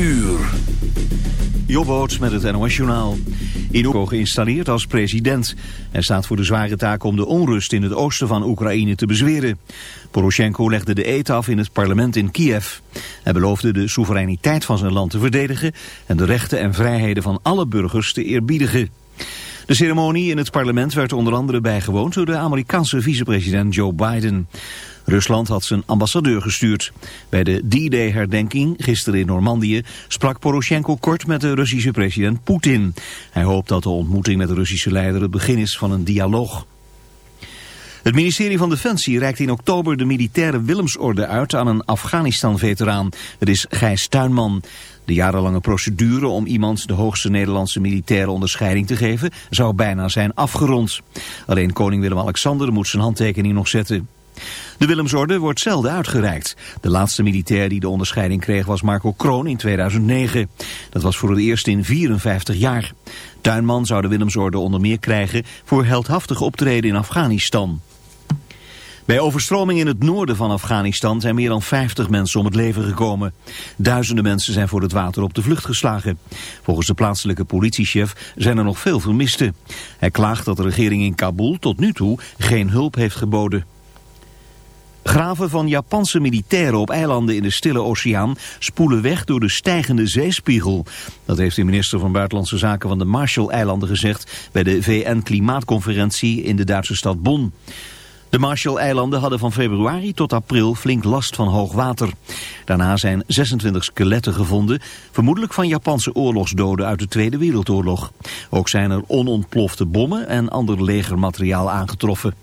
uur. Met het NOS-journaal. Inuko geïnstalleerd als president. Hij staat voor de zware taak om de onrust in het oosten van Oekraïne te bezweren. Poroshenko legde de eet af in het parlement in Kiev. Hij beloofde de soevereiniteit van zijn land te verdedigen... en de rechten en vrijheden van alle burgers te eerbiedigen. De ceremonie in het parlement werd onder andere bijgewoond door de Amerikaanse vicepresident Joe Biden. Rusland had zijn ambassadeur gestuurd. Bij de D-Day-herdenking gisteren in Normandië sprak Poroshenko kort met de Russische president Poetin. Hij hoopt dat de ontmoeting met de Russische leider het begin is van een dialoog. Het ministerie van Defensie reikt in oktober de militaire Willemsorde uit aan een Afghanistan-veteraan. Het is Gijs Tuinman. De jarenlange procedure om iemand de hoogste Nederlandse militaire onderscheiding te geven zou bijna zijn afgerond. Alleen koning Willem-Alexander moet zijn handtekening nog zetten. De Willemsorde wordt zelden uitgereikt. De laatste militair die de onderscheiding kreeg was Marco Kroon in 2009. Dat was voor het eerst in 54 jaar. Tuinman zou de Willemsorde onder meer krijgen voor heldhaftig optreden in Afghanistan. Bij overstroming in het noorden van Afghanistan zijn meer dan 50 mensen om het leven gekomen. Duizenden mensen zijn voor het water op de vlucht geslagen. Volgens de plaatselijke politiechef zijn er nog veel vermisten. Hij klaagt dat de regering in Kabul tot nu toe geen hulp heeft geboden. Graven van Japanse militairen op eilanden in de Stille Oceaan spoelen weg door de stijgende zeespiegel. Dat heeft de minister van Buitenlandse Zaken van de Marshall-eilanden gezegd bij de VN-klimaatconferentie in de Duitse stad Bonn. De Marshall-eilanden hadden van februari tot april flink last van hoog water. Daarna zijn 26 skeletten gevonden, vermoedelijk van Japanse oorlogsdoden uit de Tweede Wereldoorlog. Ook zijn er onontplofte bommen en ander legermateriaal aangetroffen.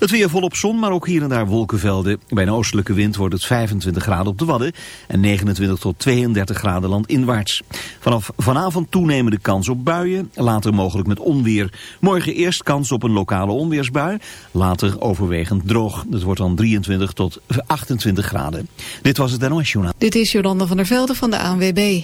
Het weer volop zon, maar ook hier en daar wolkenvelden. Bij een oostelijke wind wordt het 25 graden op de Wadden en 29 tot 32 graden landinwaarts. Vanaf vanavond toenemende kans op buien, later mogelijk met onweer. Morgen eerst kans op een lokale onweersbui, later overwegend droog. Het wordt dan 23 tot 28 graden. Dit was het NOS Journaal. Dit is Jolanda van der Velde van de ANWB.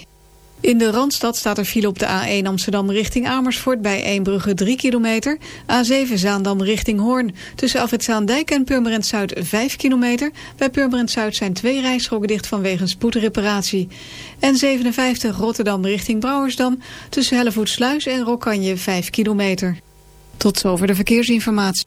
In de Randstad staat er file op de A1 Amsterdam richting Amersfoort... bij Eembrugge 3 kilometer. A7 Zaandam richting Hoorn. Tussen Afritzaandijk en Purmerend Zuid 5 kilometer. Bij Purmerend Zuid zijn twee rijstroken dicht vanwege spoedreparatie. En 57 Rotterdam richting Brouwersdam. Tussen Hellevoetsluis en Rokanje 5 kilometer. Tot zover de verkeersinformatie.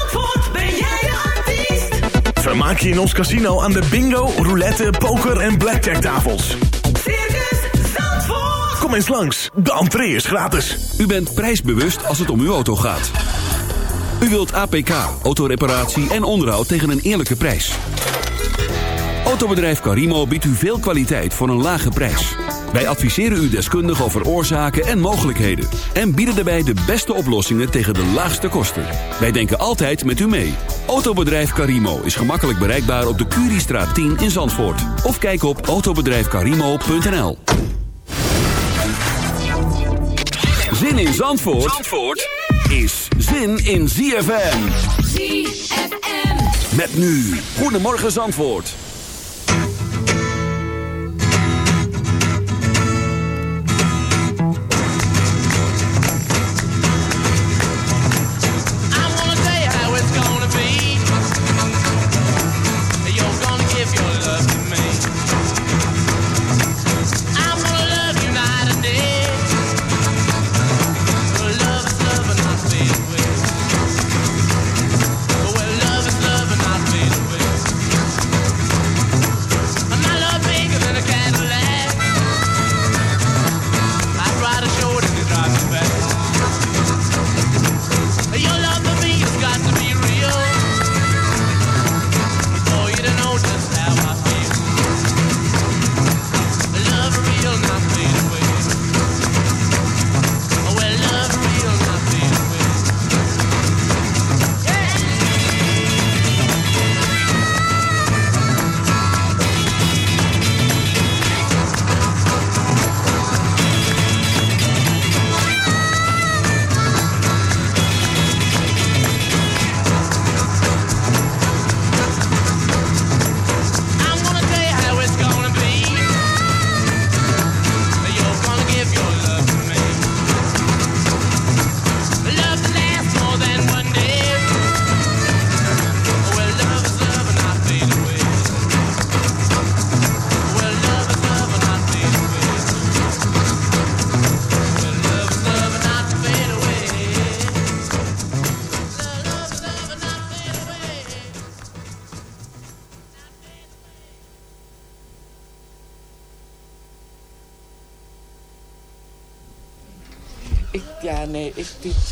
Vermaak je in ons casino aan de bingo, roulette, poker en blackjack tafels. Circus Zandvoort. Kom eens langs, de entree is gratis. U bent prijsbewust als het om uw auto gaat. U wilt APK, autoreparatie en onderhoud tegen een eerlijke prijs. Autobedrijf Carimo biedt u veel kwaliteit voor een lage prijs. Wij adviseren u deskundig over oorzaken en mogelijkheden. En bieden daarbij de beste oplossingen tegen de laagste kosten. Wij denken altijd met u mee. Autobedrijf Carimo is gemakkelijk bereikbaar op de Curiestraat 10 in Zandvoort. Of kijk op autobedrijfcarimo.nl Zin in Zandvoort, Zandvoort is zin in ZFM. ZFM. Met nu. Goedemorgen Zandvoort.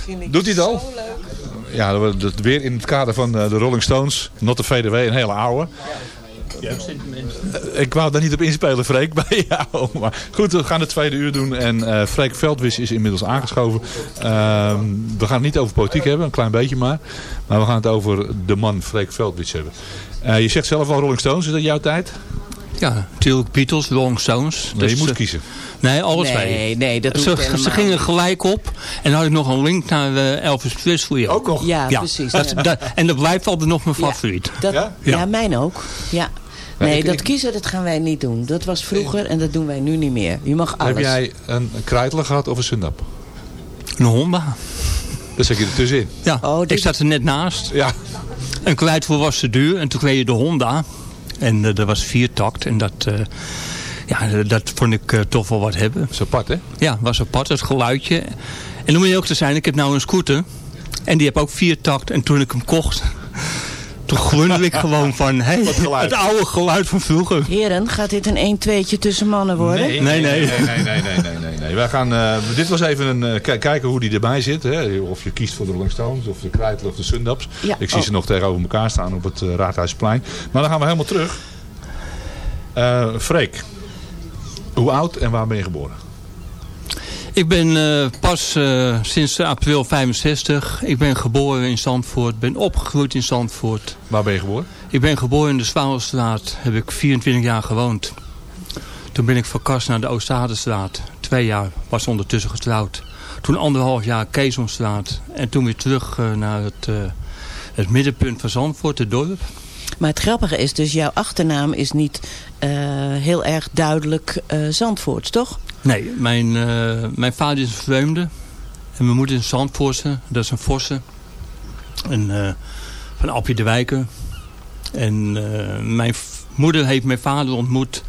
Vind ik Doet hij het al? zo leuk. Ja, dat, weer in het kader van eh, de Rolling Stones. Not the Fade Away, een hele oude. Eh, Ik wou daar niet op inspelen, Freek, bij jou. Maar goed, we gaan het tweede uur doen. En eh Freek Veldwis is inmiddels aangeschoven. Ehm, we gaan het niet over politiek hebben, een klein beetje maar. Maar we gaan het over de man Freek Veldwis hebben. Eh, je zegt zelf al Rolling Stones, is dat jouw tijd? Ja, natuurlijk Beatles, Rolling Stones. Nee, je moet eh, kiezen. Nee, alle Nee, twee. nee, dat ze, ze gingen gelijk op. En dan had ik nog een link naar eh, Elvis Presley. Ook nog? Ja, precies. Dat, ja. dat- en dat blijft altijd nog mijn Ja. favoriet. Dat, Ja? ja? Ja. mijn ook. Ja. Nee, ik- dat ik- kiezen dat gaan wij niet doen. Dat was vroeger en dat doen wij nu niet meer. Je mag alles. Heb jij een krijtler gehad of een sundap? Een Honda. Dat zet je er tussenin. Ja, Oh, ik dit- zat er net naast. Ja, Een kwijtvoer was te duur. En toen kreeg je de Honda. En eh, dat was viertakt. En dat, ja, dat vond ik eh, toch wel wat hebben. dat is apart hè? Ja, was apart, het geluidje. En moet je ook te zijn, ik heb nou een scooter. En die heb ook vier takt. En toen ik hem kocht, toen glunde ik gewoon van... Hey, het oude geluid van vroeger. Heren, gaat dit een 1-2'tje tussen mannen worden? Nee, nee. Nee, nee, nee, nee, nee, nee, nee. Wij gaan, eh, dit was even een eh, ki- kijken hoe die erbij zit. Hè? Of je kiest voor de Rolling Stones, of de Krijtler of de Sundaps. Ja, Ik zie oh. ze nog tegenover elkaar staan op het eh, Raadhuisplein. Maar dan gaan we helemaal terug. Eh Freek, hoe oud en waar ben je geboren? Ik ben eh, pas eh, sinds april 65. Ik ben geboren in Zandvoort. Ben opgegroeid in Zandvoort. Waar ben je geboren? Ik ben geboren in de Zwaalstraat. Heb ik 24 jaar gewoond. Toen ben ik verkast naar de Oostadestraat. Twee jaar. Was ondertussen getrouwd. Toen anderhalf jaar Keesomstraat. En toen weer terug eh, naar het, eh, het middenpunt van Zandvoort, het dorp. Maar het grappige is dus, jouw achternaam is niet eh, heel erg duidelijk eh Zandvoorts, toch? Nee, mijn, eh, mijn vader is een vreemde. En mijn moeder is een Zandvoortse. Dat is een Vosse. En, eh, van Appie de Wijken. En eh, mijn moeder heeft mijn vader ontmoet.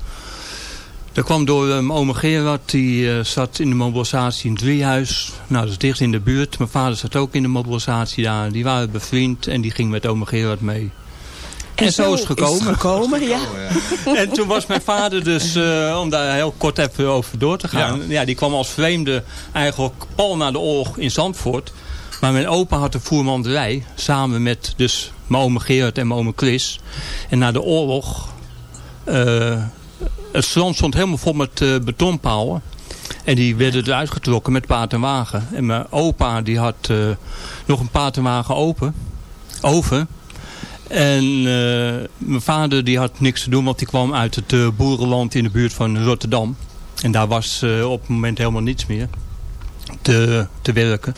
Dat kwam door mijn oma Gerard. Die zat in de mobilisatie in het Driehuis. Nou, dat is dicht in de buurt. Mijn vader zat ook in de mobilisatie daar. Die waren bevriend en die ging met oma Gerard mee. En, zo is het gekomen. gekomen, ja. En toen was mijn vader dus, eh, om daar heel kort even over door te gaan. Ja. die kwam als vreemde eigenlijk pal na de oorlog in Zandvoort. Maar mijn opa had een voermanderij. Samen met dus mijn oom Gerard en mijn oom Chris. En na de oorlog... eh, het strand stond helemaal vol met eh, betonpalen. En die werden eruit getrokken met paard en wagen. En mijn opa die had eh, nog een paard en wagen open. Over. En eh, mijn vader die had niks te doen, want die kwam uit het eh, boerenland in de buurt van Rotterdam. En daar was eh, op het moment helemaal niets meer te, te werken.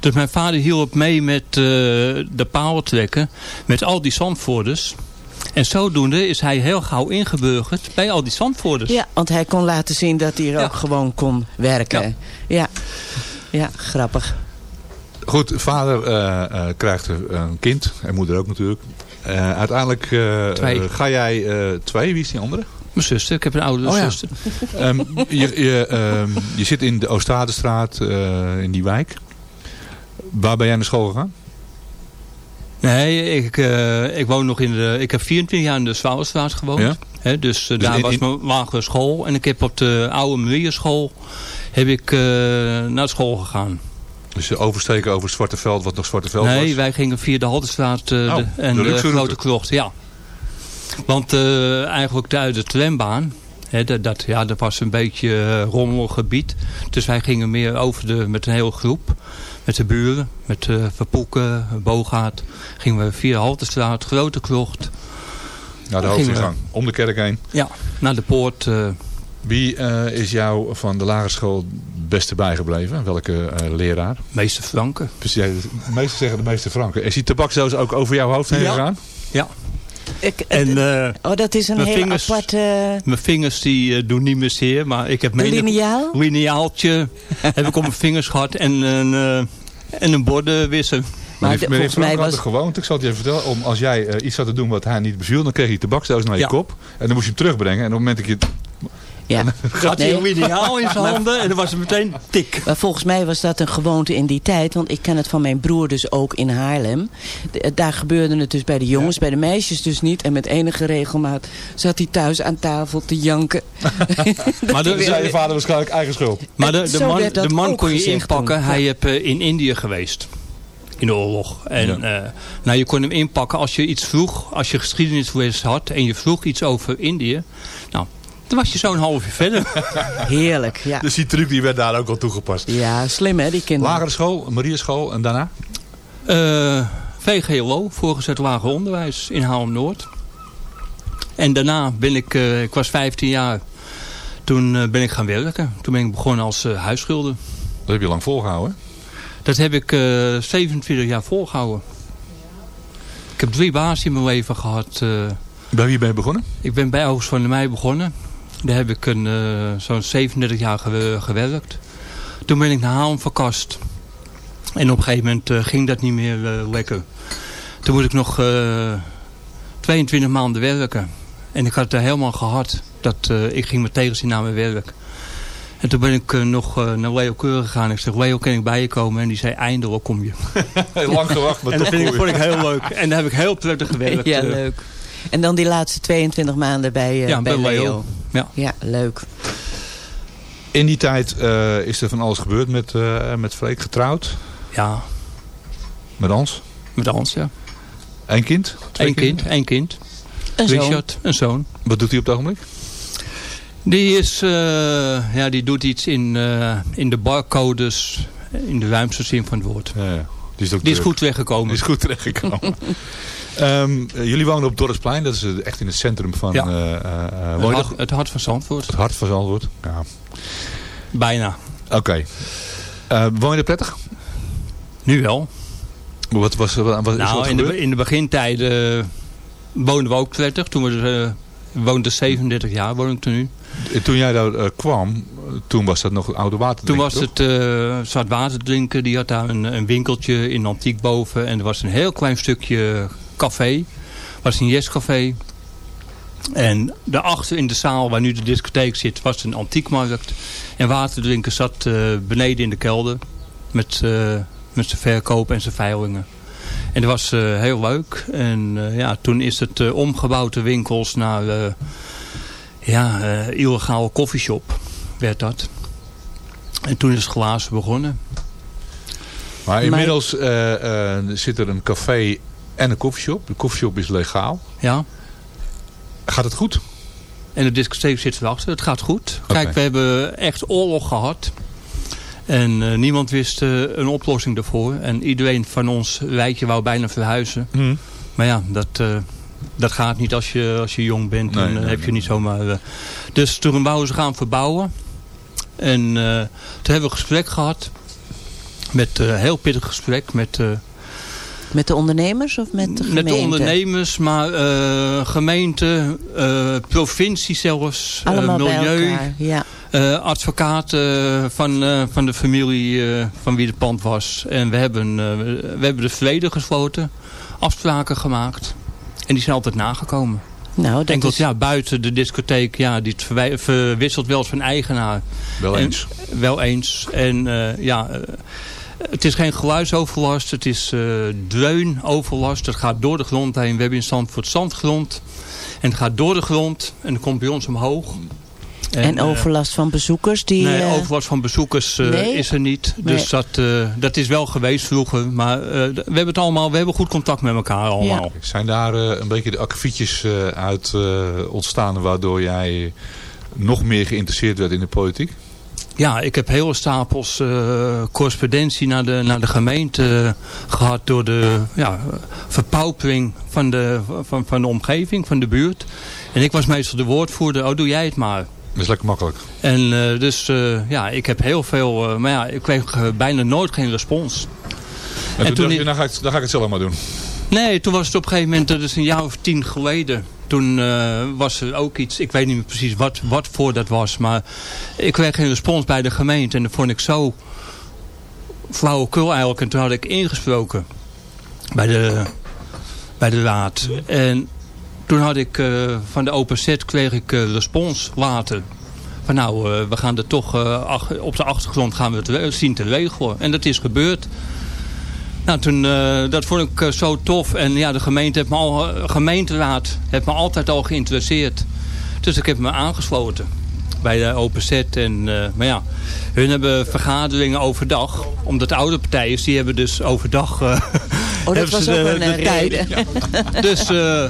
Dus mijn vader hielp mee met eh, de palen trekken, met al die zandvoerders. En zodoende is hij heel gauw ingeburgerd bij al die zandvoerders. Ja, want hij kon laten zien dat hij er Ja. ook gewoon kon werken. Ja, ja. grappig. Goed, vader eh, eh, krijgt een kind. En moeder ook natuurlijk. Eh, uiteindelijk eh, eh, ga jij twee. Wie is die andere? Mijn zuster, ik heb een oudere Oh ja. zuster. Ehm, je, je, ehm, je zit in de Oostadestraat, eh in die wijk. Waar ben jij naar school gegaan? Nee, ik, ik woon nog in de. Ik heb 24 jaar in de Zwaluwstraat gewoond. Ja? Dus, Dus daar in- was mijn lagere school. En ik heb op de oude Marieschool heb ik naar school gegaan. Dus je oversteken over het Zwarte Veld, wat nog Zwarte Veld was? nee, wij gingen via de Haltestraat eh, Oh, de, en de grote krocht. Ja. Want eh, eigenlijk uit de trambaan. Hè, dat, ja, dat was een beetje eh, rommelig gebied. Dus wij gingen meer over de, met een hele groep. Met de buren. Met eh Verpoeken, Bogaat. Gingen we via de Haltestraat, Grote Krocht. Naar de hoofdingang, om de kerk heen. Ja, naar de poort. eh, Wie eh, is jou van de lagere school het beste bijgebleven? Welke eh, leraar? meester Franken. Jij, de meesten zeggen de meeste Franken. Is die tabaksdoos ook over jouw hoofd heen Ja. gegaan? Ja. Ik, En eh, oh, dat is een mijn hele vingers- aparte mijn vingers die doen niet meer zeer. Maar ik heb de menig- liniaal. lineaaltje heb ik op mijn vingers gehad. En een, eh, en een bordenwisser. Maar meneer Frank had was... de gewoonte, ik zal het je even vertellen, om als jij iets zat te doen wat hij niet beviel, dan kreeg je tabaksdoos naar je Ja. kop. En dan moest je hem terugbrengen. En op het moment dat je Ja. Had hij een lineaal in zijn handen en dan was het meteen tik. Maar volgens mij was dat een gewoonte in die tijd. Want ik ken het van mijn broer dus ook in Haarlem. D- daar gebeurde het dus bij de jongens, bij de meisjes dus niet. En met enige regelmaat zat hij thuis aan tafel te janken. Maar de, Dat zei je vader waarschijnlijk eigen schuld. Maar de, de man, de man kon je inpakken. toen. Hij Ja. heeft eh, in Indië geweest. In de oorlog. En eh, nou, je kon hem inpakken als je iets vroeg. Als je geschiedenisles had. En je vroeg iets over Indië. Nou, dan was je zo'n half uur verder. Heerlijk, ja. Dus die truc die werd daar ook al toegepast. Ja, slim hè, die kinderen. Lagere school, Marieschool en daarna? Eh, VGLO, voorgezet lager onderwijs in Haarlem-Noord. En daarna ben ik, eh, ik was 15 jaar, toen eh, ben ik gaan werken. Toen ben ik begonnen als eh, huisschilder. Dat heb je lang volgehouden. Dat heb ik eh 27 jaar volgehouden. Ik heb drie baas in mijn leven gehad. eh. Bij wie ben je begonnen? ik ben bij Oogst van de Mei begonnen. Daar heb ik een, eh, zo'n 37 jaar gewe- gewerkt. Toen ben ik naar Haarlem verkast. En op een gegeven moment eh, ging dat niet meer eh, lekker. Toen moest ik nog eh, 22 maanden werken. En ik had het er helemaal gehad. Dat, eh, ik ging met tegenzin naar mijn werk. En toen ben ik nog eh, naar Leo Keur gegaan. Ik zeg, Leo, kan ik bij je komen? En die zei, eindelijk kom je. Heel lang gewacht, maar en toch dat vind ik, vond ik heel leuk. En daar heb ik heel prettig gewerkt. Ja, leuk. En dan die laatste 22 maanden bij, eh, Ja, bij bij Leo. Leo. Ja. ja, leuk. In die tijd eh, is er van alles gebeurd met, eh met Freek getrouwd. Ja, Met Hans. met Hans, ja. Eén kind? Twee Eén kind, één kind. Een zoon. Richard, een zoon. Wat doet hij op het ogenblik? Die, is, eh, ja, die doet iets in, eh, in de barcodes, in de ruimste zin van het woord. Ja, ja. Die is, ook Die is goed weggekomen. Die is goed terechtgekomen. Ehm, eh, jullie wonen op Dorpsplein. Dat is eh, echt in het centrum van... Ja. eh, het, hart, het hart van Zandvoort. het hart van Zandvoort. Ja. Bijna. Oké. Woon je er prettig? Nu wel. Wat was wat, wat is nou, wat in de, in de begintijden woonden we ook prettig. Toen we woonden 37 jaar, woon ik er nu. En Toen jij daar kwam, toen was dat nog oude water. Toen was het uh, zwart water drinken. Die had daar een, een winkeltje in Antiek boven. En er was een heel klein stukje café. was een Yes-café. En daarachter in de zaal waar nu de discotheek zit, was een antiekmarkt. En waterdrinken zat uh, beneden in de kelder. Met, uh, met zijn verkoop en zijn veilingen. En dat was uh, heel leuk. En uh, ja, toen is het uh, omgebouwd de winkels naar uh, ja, uh, illegale koffieshop. Werd dat. En toen is het glazen begonnen. Maar inmiddels zit er een café en een koffieshop. De koffieshop is legaal. Ja. Gaat het goed? En de discotheek zit erachter. Het gaat goed. Okay. Kijk, we hebben echt oorlog gehad. En uh, niemand wist uh, een oplossing daarvoor. En iedereen van ons wijkje wou bijna verhuizen. Mm. Maar ja, dat, uh, dat gaat niet als je, als je jong bent. Nee, en nee, heb nee. je niet zomaar... dus toen wouden ze gaan verbouwen. En toen hebben we een gesprek gehad. Met een heel pittig gesprek met... met de ondernemers of met de gemeente? Met de ondernemers, maar uh, gemeente, uh, provincie zelfs, Allemaal uh, milieu, ja. uh, advocaten van, van de familie van wie het pand was. En we hebben, we hebben de verleden gesloten, afspraken gemaakt en die zijn altijd nagekomen. Nou, dat Enkel, is... ja, buiten de discotheek, ja, die verwisselt wel eens van eigenaar. Wel eens. En, wel eens. En ja... Het is geen geluidsoverlast, het is uh, dreunoverlast. Het gaat door de grond heen. We hebben in Zandvoort zandgrond. En het gaat door de grond en dan komt bij ons omhoog. En, en overlast van bezoekers? Die, nee, overlast van bezoekers uh, nee? is er niet. Dus nee. dat, dat is wel geweest vroeger. Maar we hebben het allemaal, we hebben goed contact met elkaar allemaal. Ja. Zijn daar een beetje de akkefietjes uit ontstaan waardoor jij nog meer geïnteresseerd werd in de politiek? Ja, ik heb hele stapels uh, correspondentie naar de, naar de gemeente uh, gehad door de ja, verpaupering van de, van, van de omgeving, van de buurt. En ik was meestal de woordvoerder, oh doe jij het maar. Dat is lekker makkelijk. En uh, dus ja, ik heb heel veel, maar ja, ik kreeg bijna nooit geen respons. En, en toen, toen dacht dan ga, ik, dan ga ik het zelf maar doen. Nee, toen was het op een gegeven moment, dat is een jaar of tien geleden. Toen uh, was er ook iets, ik weet niet meer precies wat, wat voor dat was. Maar ik kreeg geen respons bij de gemeente. En dat vond ik zo flauwekul eigenlijk. En toen had ik ingesproken bij de, bij de raad. En toen had ik uh, van de OPZ kreeg ik uh, respons later. van nou, eh, we gaan er toch eh, op de achtergrond gaan we het zien te regelen. En dat is gebeurd. Nou, toen, eh, dat vond ik eh, zo tof. En ja, de gemeente heeft me al, eh, gemeenteraad heeft me altijd al geïnteresseerd. Dus ik heb me aangesloten bij de OPZ. En, eh, maar ja, hun hebben vergaderingen overdag. Omdat de oude partijen, die hebben dus overdag... eh, Oh, dat was ze ook de- een de reden. Dus eh,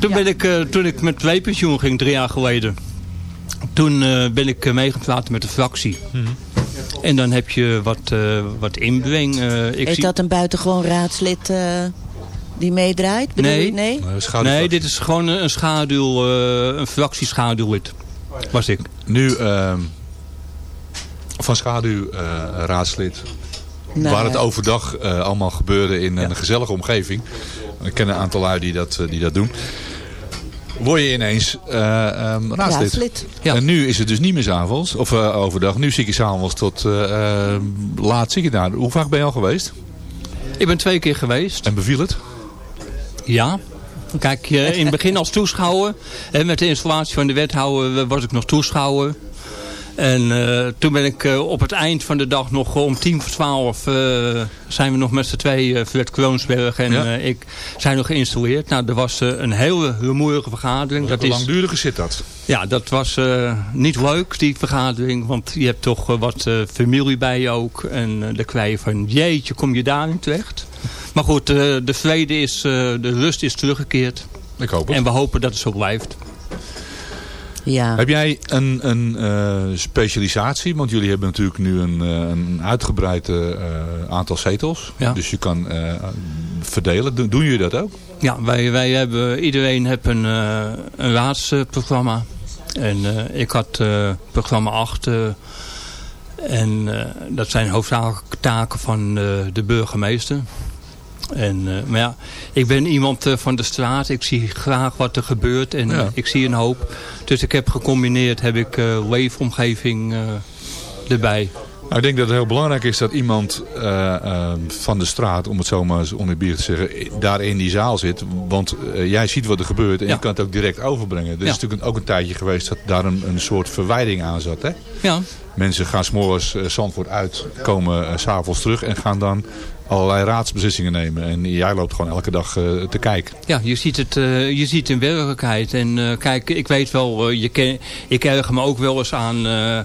toen, ben ik, toen ik met twee pensioen ging, drie jaar geleden. Toen eh, ben ik meegepraat met de fractie. En dan heb je wat, eh, wat inbreng. eh, ik Is zie- dat een buitengewoon raadslid eh, die meedraait? Nee. Nee? Nee, dit is gewoon een schaduw, eh, een fractieschaduwlid. Was ik. Nu ehm, van schaduw eh, raadslid. Nou, waar het overdag eh, allemaal gebeurde in een gezellige omgeving. Ik ken een aantal lui die dat, die dat doen. Word je ineens eh, ehm, raadslid. Raadslid. En nu is het dus niet meer 's avonds of eh, overdag. Nu zie ik je s'avonds tot eh, laat zie ik het daar. Hoe vaak ben je al geweest? Ik ben twee keer geweest. En beviel het? Ja. Kijk, in het begin als toeschouwer. En met de installatie van de wethouder was ik nog toeschouwer. En eh, toen ben ik eh, op het eind van de dag nog om tien voor twaalf... eh, zijn we nog met z'n twee, eh Fred Kroonsberg en Ja. eh, ik, zijn nog geïnstalleerd. Nou, er was eh, een hele rumoerige vergadering. Dat Hoe is, langdurig zit dat? ja, dat was eh, niet leuk, die vergadering. Want je hebt toch eh, wat eh, familie bij je ook. En eh dan krijg je van, jeetje, kom je daarin terecht? Maar goed, eh, de vrede is, eh, de rust is teruggekeerd. Ik hoop het. En we hopen dat het zo blijft. Ja. Heb jij een, een eh, specialisatie? Want jullie hebben natuurlijk nu een, eh, een uitgebreid eh, aantal zetels. Ja. Dus je kan eh, verdelen. Doen, doen jullie dat ook? Ja, wij, wij hebben, iedereen heeft een, eh, een raadsprogramma. En eh, ik had eh, programma 8. eh, en eh, dat zijn hoofdzakelijke taken van eh, de burgemeester. En, eh, maar ja, ik ben iemand eh, van de straat. Ik zie graag wat er gebeurt. En Ja. ik zie een hoop. Dus ik heb gecombineerd, heb ik eh, leefomgeving erbij. Nou, ik denk dat het heel belangrijk is dat iemand van de straat, om het zo maar eens oneerbiedig te zeggen, daar in die zaal zit. Want jij ziet wat er gebeurt en Ja. je kan het ook direct overbrengen. Er is natuurlijk ook een tijdje geweest dat daar een, een soort verwijding aan zat. Hè? Ja, Mensen gaan s'morgens uh, Zandvoort uit, komen uh, s'avonds terug en gaan dan allerlei raadsbeslissingen nemen. En jij loopt gewoon elke dag uh, te kijken. Ja, je ziet het uh, je ziet in werkelijkheid. En uh, kijk, ik weet wel, uh, je ken, ik erger me ook wel eens aan... Uh,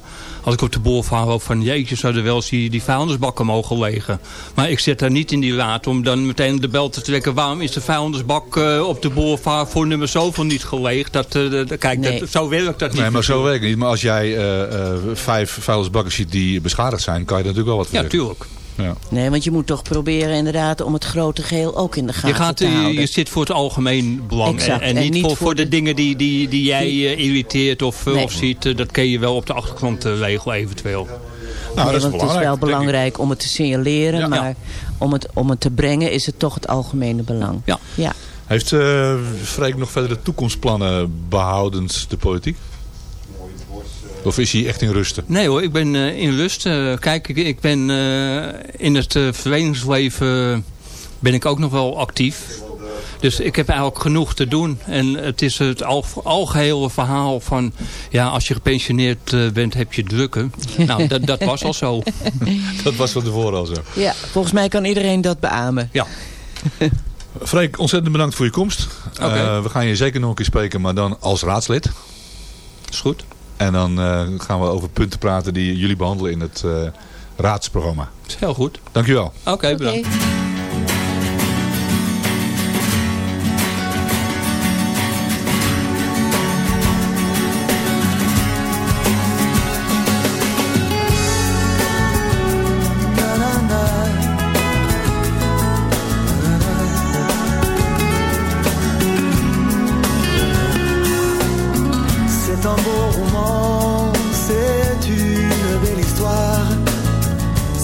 als ik op de boulevard loop van... jeetje, zouden wel eens die, die vuilnisbakken mogen legen. Maar ik zit daar niet in die raad om dan meteen de bel te trekken... waarom is de vuilnisbak uh, op de boulevard voor nummer zoveel niet geleegd? Dat, uh, kijk, Nee. dat, zo werkt dat niet. Nee, maar zo werkt het niet. Maar als jij uh, vijf vuilnisbakken ziet die beschadigd zijn... kan je er natuurlijk wel wat voor Ja, tuurlijk. Ja. Nee, want je moet toch proberen inderdaad om het grote geheel ook in de gaten Je, gaat, te je, houden. je zit voor het algemeen belang. Exact. En, en En niet, voor, de, de- dingen die, die, die jij uh, irriteert of, Nee. of ziet. Dat kun je wel op de achtergrond uh, regelen eventueel. Nou, Nee, dat is want het is wel belangrijk om het te signaleren, Ja. maar om het, om het te brengen is het toch het algemene belang. Ja. ja. Heeft uh, Freek nog verdere toekomstplannen behoudens de politiek? Of is hij echt in rusten? Nee hoor, ik ben uh, in rust. Uh, kijk, ik, ik ben uh, in het uh, verenigingsleven ben ik ook nog wel actief. Dus ik heb eigenlijk genoeg te doen. En het is het al, algehele verhaal van... ja, als je gepensioneerd bent, heb je drukken. nou, dat, dat was al zo. Dat was van tevoren al zo. ja, volgens mij kan iedereen dat beamen. Ja. Freek, ontzettend bedankt voor je komst. Uh, we gaan je zeker nog een keer spreken, maar dan als raadslid. Is goed. En dan uh, gaan we over punten praten die jullie behandelen in het uh, raadsprogramma. Is heel goed. Dankjewel. Oké, okay, bedankt.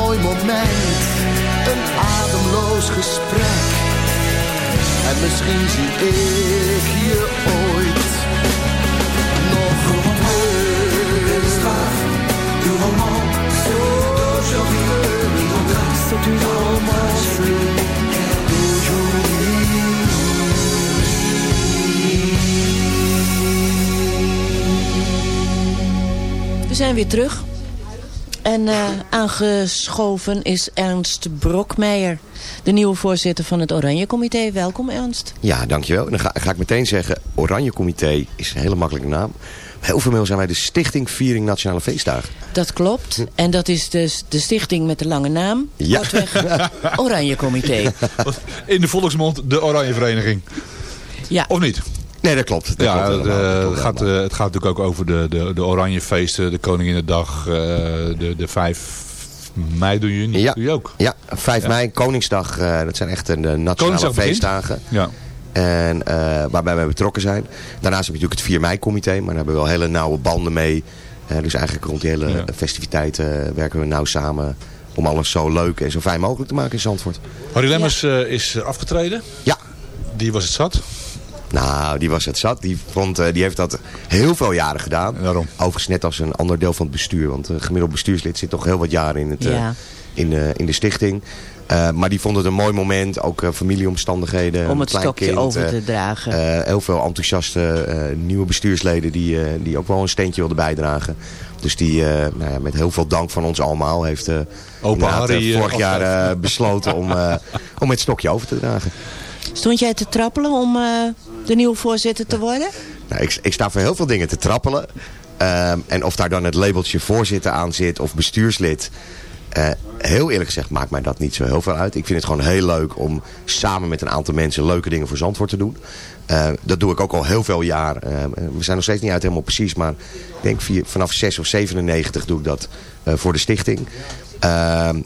Mooi moment, een ademloos gesprek. En misschien zie ik je ooit nog terug. Du romance d'aujourd'hui, c'est une romance We zijn weer terug. En eh, aangeschoven is Ernst Brokmeijer, de nieuwe voorzitter van het Oranje Comité. Welkom Ernst. Ja, dankjewel. Dan ga, ga ik meteen zeggen, Oranje Comité is een hele makkelijke naam. Heel formeel zijn wij de Stichting Viering Nationale Feestdagen. Dat klopt. En dat is dus de stichting met de lange naam. Ja. Kortweg, Oranje Comité. In de volksmond de Oranje Vereniging. Ja. Of niet? Nee, dat klopt. Dat ja, klopt helemaal. eh, Dat gaat, eh, het gaat natuurlijk ook over de, de, de Oranje feesten, de Koninginnedag, eh de, de 5 mei doen jullie, Ja. doe je ook? Ja, 5 Ja. mei, Koningsdag, eh, dat zijn echt de nationale Koningsdag feestdagen. Ja. En eh, waarbij wij betrokken zijn. Daarnaast heb je natuurlijk het 4 mei comité, maar daar hebben we wel hele nauwe banden mee. Eh, dus eigenlijk rond die hele Ja. festiviteiten werken we nauw samen om alles zo leuk en zo fijn mogelijk te maken in Zandvoort. Harry Lemmers eh, is afgetreden. Ja. Die was het zat. Nou, die was het zat. Die, vond, eh, die heeft dat heel veel jaren gedaan. Waarom? Overigens net als een ander deel van het bestuur. Want een gemiddeld bestuurslid zit toch heel wat jaren in, het, eh, Ja. in, de, in de stichting. Eh, maar die vond het een mooi moment. Ook eh, familieomstandigheden. Om het stokje kind, over eh, te dragen. eh, heel veel enthousiaste eh, nieuwe bestuursleden die, eh, die ook wel een steentje wilden bijdragen. Dus die eh, nou ja, met heel veel dank van ons allemaal heeft eh Harry, eh, eh, vorig jaar eh, besloten om, eh, om het stokje over te dragen. Stond jij te trappelen om eh, de nieuwe voorzitter te worden? Nou, ik, ik sta voor heel veel dingen te trappelen. Ehm, en of daar dan het labeltje voorzitter aan zit of bestuurslid. Eh, heel eerlijk gezegd maakt mij dat niet zo heel veel uit. Ik vind het gewoon heel leuk om samen met een aantal mensen leuke dingen voor Zandvoort te doen. Eh, dat doe ik ook al heel veel jaar. Eh, we zijn nog steeds niet uit helemaal precies, maar ik denk vanaf 6 of 97 doe ik dat eh, voor de stichting. Ehm,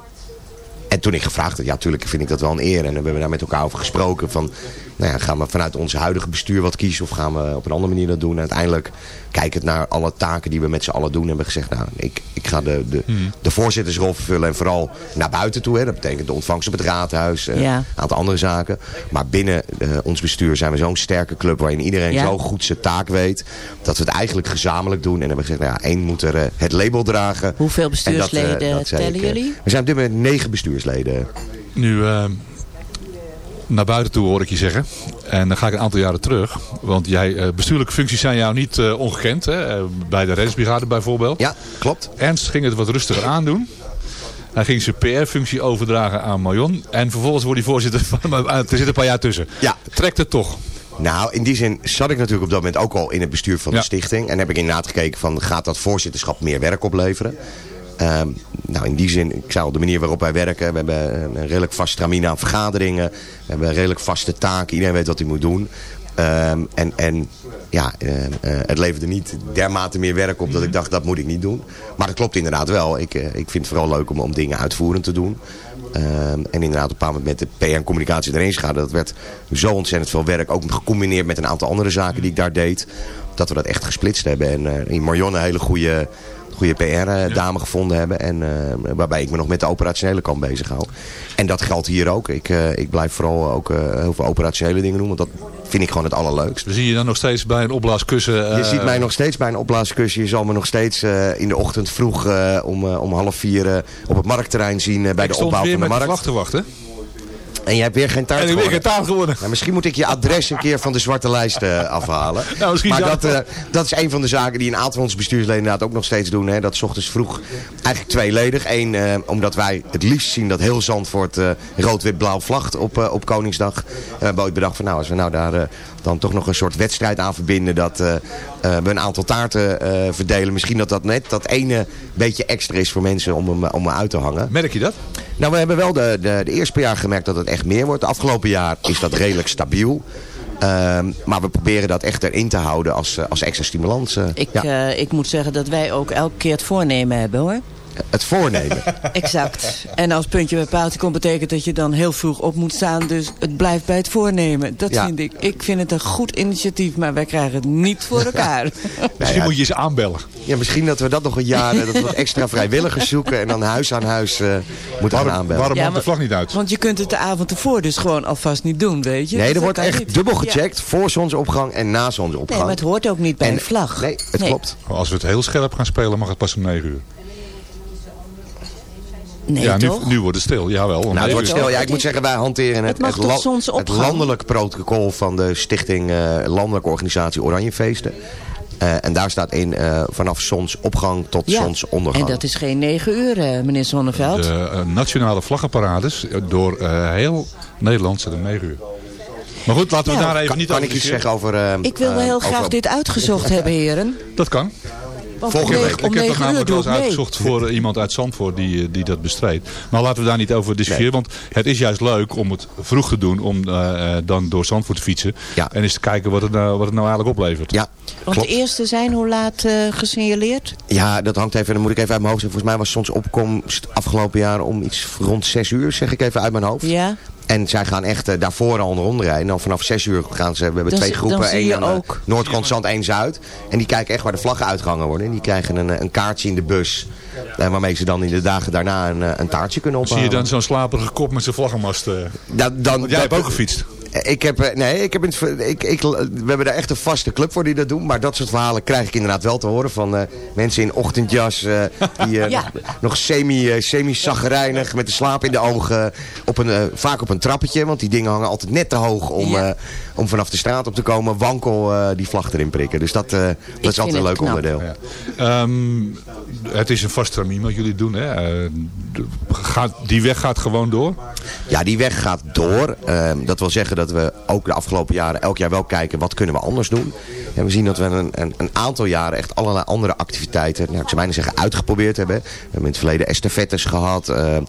en toen ik gevraagd had, ja natuurlijk vind ik dat wel een eer. En we hebben daar met elkaar over gesproken van... Nou ja, gaan we vanuit ons huidige bestuur wat kiezen of gaan we op een andere manier dat doen? En uiteindelijk, kijkend naar alle taken die we met z'n allen doen, hebben we gezegd... nou, ik, ik ga de, de, de voorzittersrol vervullen en vooral naar buiten toe. Hè. Dat betekent de ontvangst op het raadhuis, eh, Ja. een aantal andere zaken. Maar binnen eh, ons bestuur zijn we zo'n sterke club waarin iedereen Ja. zo goed zijn taak weet... dat we het eigenlijk gezamenlijk doen. En hebben we gezegd, nou ja, één moet er eh, het label dragen. Hoeveel dat, bestuursleden dat tellen ik, jullie? We zijn op dit moment negen bestuursleden. Nu, eh, naar buiten toe hoor ik je zeggen. En dan ga ik een aantal jaren terug. Want jij, eh, bestuurlijke functies zijn jou niet eh, ongekend. Hè? Eh, bij de reddingsbrigade bijvoorbeeld. Ja, klopt. Ernst ging het wat rustiger aandoen. Hij ging zijn PR-functie overdragen aan Marion. En vervolgens wordt hij voorzitter van... Er zit een paar jaar tussen. Ja. Trekt het toch? Nou, in die zin zat ik natuurlijk op dat moment ook al in het bestuur van de stichting. En heb ik inderdaad gekeken van, gaat dat voorzitterschap meer werk opleveren? Ehm, nou, in die zin, ik al, de manier waarop wij werken. We hebben een, redelijk vast stramina aan vergaderingen. We hebben een redelijk vaste taken. Iedereen weet wat hij moet doen. Ehm, en, en ja, eh, eh, het leverde niet dermate meer werk op dat ik dacht, dat moet ik niet doen. Maar het klopt inderdaad wel. Ik, eh, ik vind het vooral leuk om, om dingen uitvoerend te doen. Ehm, en inderdaad op een bepaald moment met de PR en communicatie erin gaan. Dat werd zo ontzettend veel werk. Ook gecombineerd met een aantal andere zaken die ik daar deed. Dat we dat echt gesplitst hebben. En in Marion een hele goede, goede PR-dame gevonden hebben. En eh, waarbij ik me nog met de operationele kant bezig hou. En dat geldt hier ook. Ik, eh, ik blijf vooral ook eh, heel veel operationele dingen doen. Want dat vind ik gewoon het allerleukst. We zien je dan nog steeds bij een opblaaskussen. eh, Je ziet mij nog steeds bij een opblaaskusje. Je zal me nog steeds eh, in de ochtend vroeg eh, om, eh, om half vier eh, op het marktterrein zien eh, bij ik de stond opbouw weer van de met de markt. vlag te wachten. En jij hebt weer geen taart En ik gewonnen. geen taart gewonnen. Nou, misschien moet ik je adres een keer van de zwarte lijst eh, afhalen. Nou, misschien maar dat, eh, dat is een van de zaken die een aantal van onze bestuursleden inderdaad ook nog steeds doen. Hè. Dat is 's ochtends vroeg eigenlijk tweeledig. Eén, eh, omdat wij het liefst zien dat heel Zandvoort rood-wit-blauw vlagt op, op Koningsdag. En we hebben ooit bedacht van nou, als we nou daar dan toch nog een soort wedstrijd aan verbinden. Dat eh, eh, we een aantal taarten eh, verdelen. Misschien dat dat net dat ene beetje extra is voor mensen om hem, om hem uit te hangen. Merk je dat? Nou, we hebben wel de, de, de eerste paar jaar gemerkt dat het echt meer wordt. De afgelopen jaar is dat redelijk stabiel. Ehm, maar we proberen dat echt erin te houden als, als extra stimulans. Ik, ja, eh, ik moet zeggen dat wij ook elke keer het voornemen hebben hoor. Het voornemen. Exact. En als puntje bij paaltje komt betekent dat je dan heel vroeg op moet staan. Dus het blijft bij het voornemen. Dat Ja. vind ik. Ik vind het een goed initiatief, maar wij krijgen het niet voor elkaar. Misschien ja. moet je eens aanbellen. Ja, misschien dat we dat nog een jaar, eh, dat we wat extra vrijwilligers zoeken. En dan huis aan huis eh, moeten gaan Waarom, aanbellen. waarom Ja, hangt de vlag niet uit? Want je kunt het de avond ervoor dus gewoon alvast niet doen, weet je. Nee, Dus er dat wordt echt niet. dubbel Ja. gecheckt voor zonsopgang en na zonsopgang. Nee, maar het hoort ook niet bij En- een vlag. Nee, het Nee. klopt. Als we het heel scherp gaan spelen, mag het pas om 9 uur. Nee, ja, nu, toch? nu wordt het stil. Jawel. Nou, het negen wordt stil. Ja, ik moet zeggen, wij hanteren het, Het la- landelijk protocol van de stichting eh, Landelijke Organisatie Oranjefeesten. Eh, en daar staat in eh, vanaf zonsopgang tot Ja. zonsondergang. En dat is geen negen uur, eh, meneer Zonneveld. De nationale vlaggenparades door eh, heel Nederland zijn om 9 uur. Maar goed, laten we Nou, daar even kan, niet kan over ik iets zeggen over... eh, Ik wil heel over- graag dit uitgezocht hebben, heren. Dat kan. Want Volgende week. om ik heb dat namelijk wel eens uitgezocht voor eh, iemand uit Zandvoort die, eh, die dat bestreed. Maar laten we daar niet over discussiëren. Want het is juist leuk om het vroeg te doen. Om eh, eh, dan door Zandvoort te fietsen. Ja. En eens te kijken wat het nou, wat het nou eigenlijk oplevert. Ja, Want klopt. de eerste zijn hoe laat eh, gesignaleerd? Ja, dat hangt even, dan moet ik even uit mijn hoofd zeggen. Volgens mij was zonsopkomst afgelopen jaar om iets rond 6 uur, zeg ik even uit mijn hoofd. Ja. En zij gaan echt eh, daarvoor al rondrijden. En dan vanaf 6 uur gaan ze, we hebben Dan twee zie- groepen. dan zie één je aan. Noordkant Zand, één Zuid. En die kijken echt waar de vlaggen uitgehangen worden. En die krijgen een, eh, een kaartje in de bus. eh, waarmee ze dan in de dagen daarna een, een taartje kunnen Zie ophalen. je dan zo'n slaperige kop met zijn vlaggenmast. eh. Dan, dan, Want jij hebt dat- ook gefietst. Ik heb, eh, nee, ik heb in het, ver- ik, ik, we hebben daar echt een vaste club voor die dat doen. Maar dat soort verhalen krijg ik inderdaad wel te horen van eh, mensen in ochtendjas. eh, die eh, Ja. nog semi, eh, semi-zaggerijnig met de slaap in de ogen. Op een, eh, vaak op een trappetje, want die dingen hangen altijd net te hoog om, Ja. eh, om vanaf de straat op te komen. Wankel eh, die vlag erin prikken. Dus dat, eh, dat is altijd een leuk knap. onderdeel. Ja. Ehm, het is een vast stramien wat jullie doen. Hè? Eh, gaat, die weg gaat gewoon door. Ja, die weg gaat door. Ehm, dat wil zeggen dat we ook de afgelopen jaren elk jaar wel kijken wat kunnen we anders doen. En we zien dat we een, een, een aantal jaren echt allerlei andere activiteiten, nou, ik zou bijna zeggen, uitgeprobeerd hebben. We hebben in het verleden estafettes gehad, eh, eh,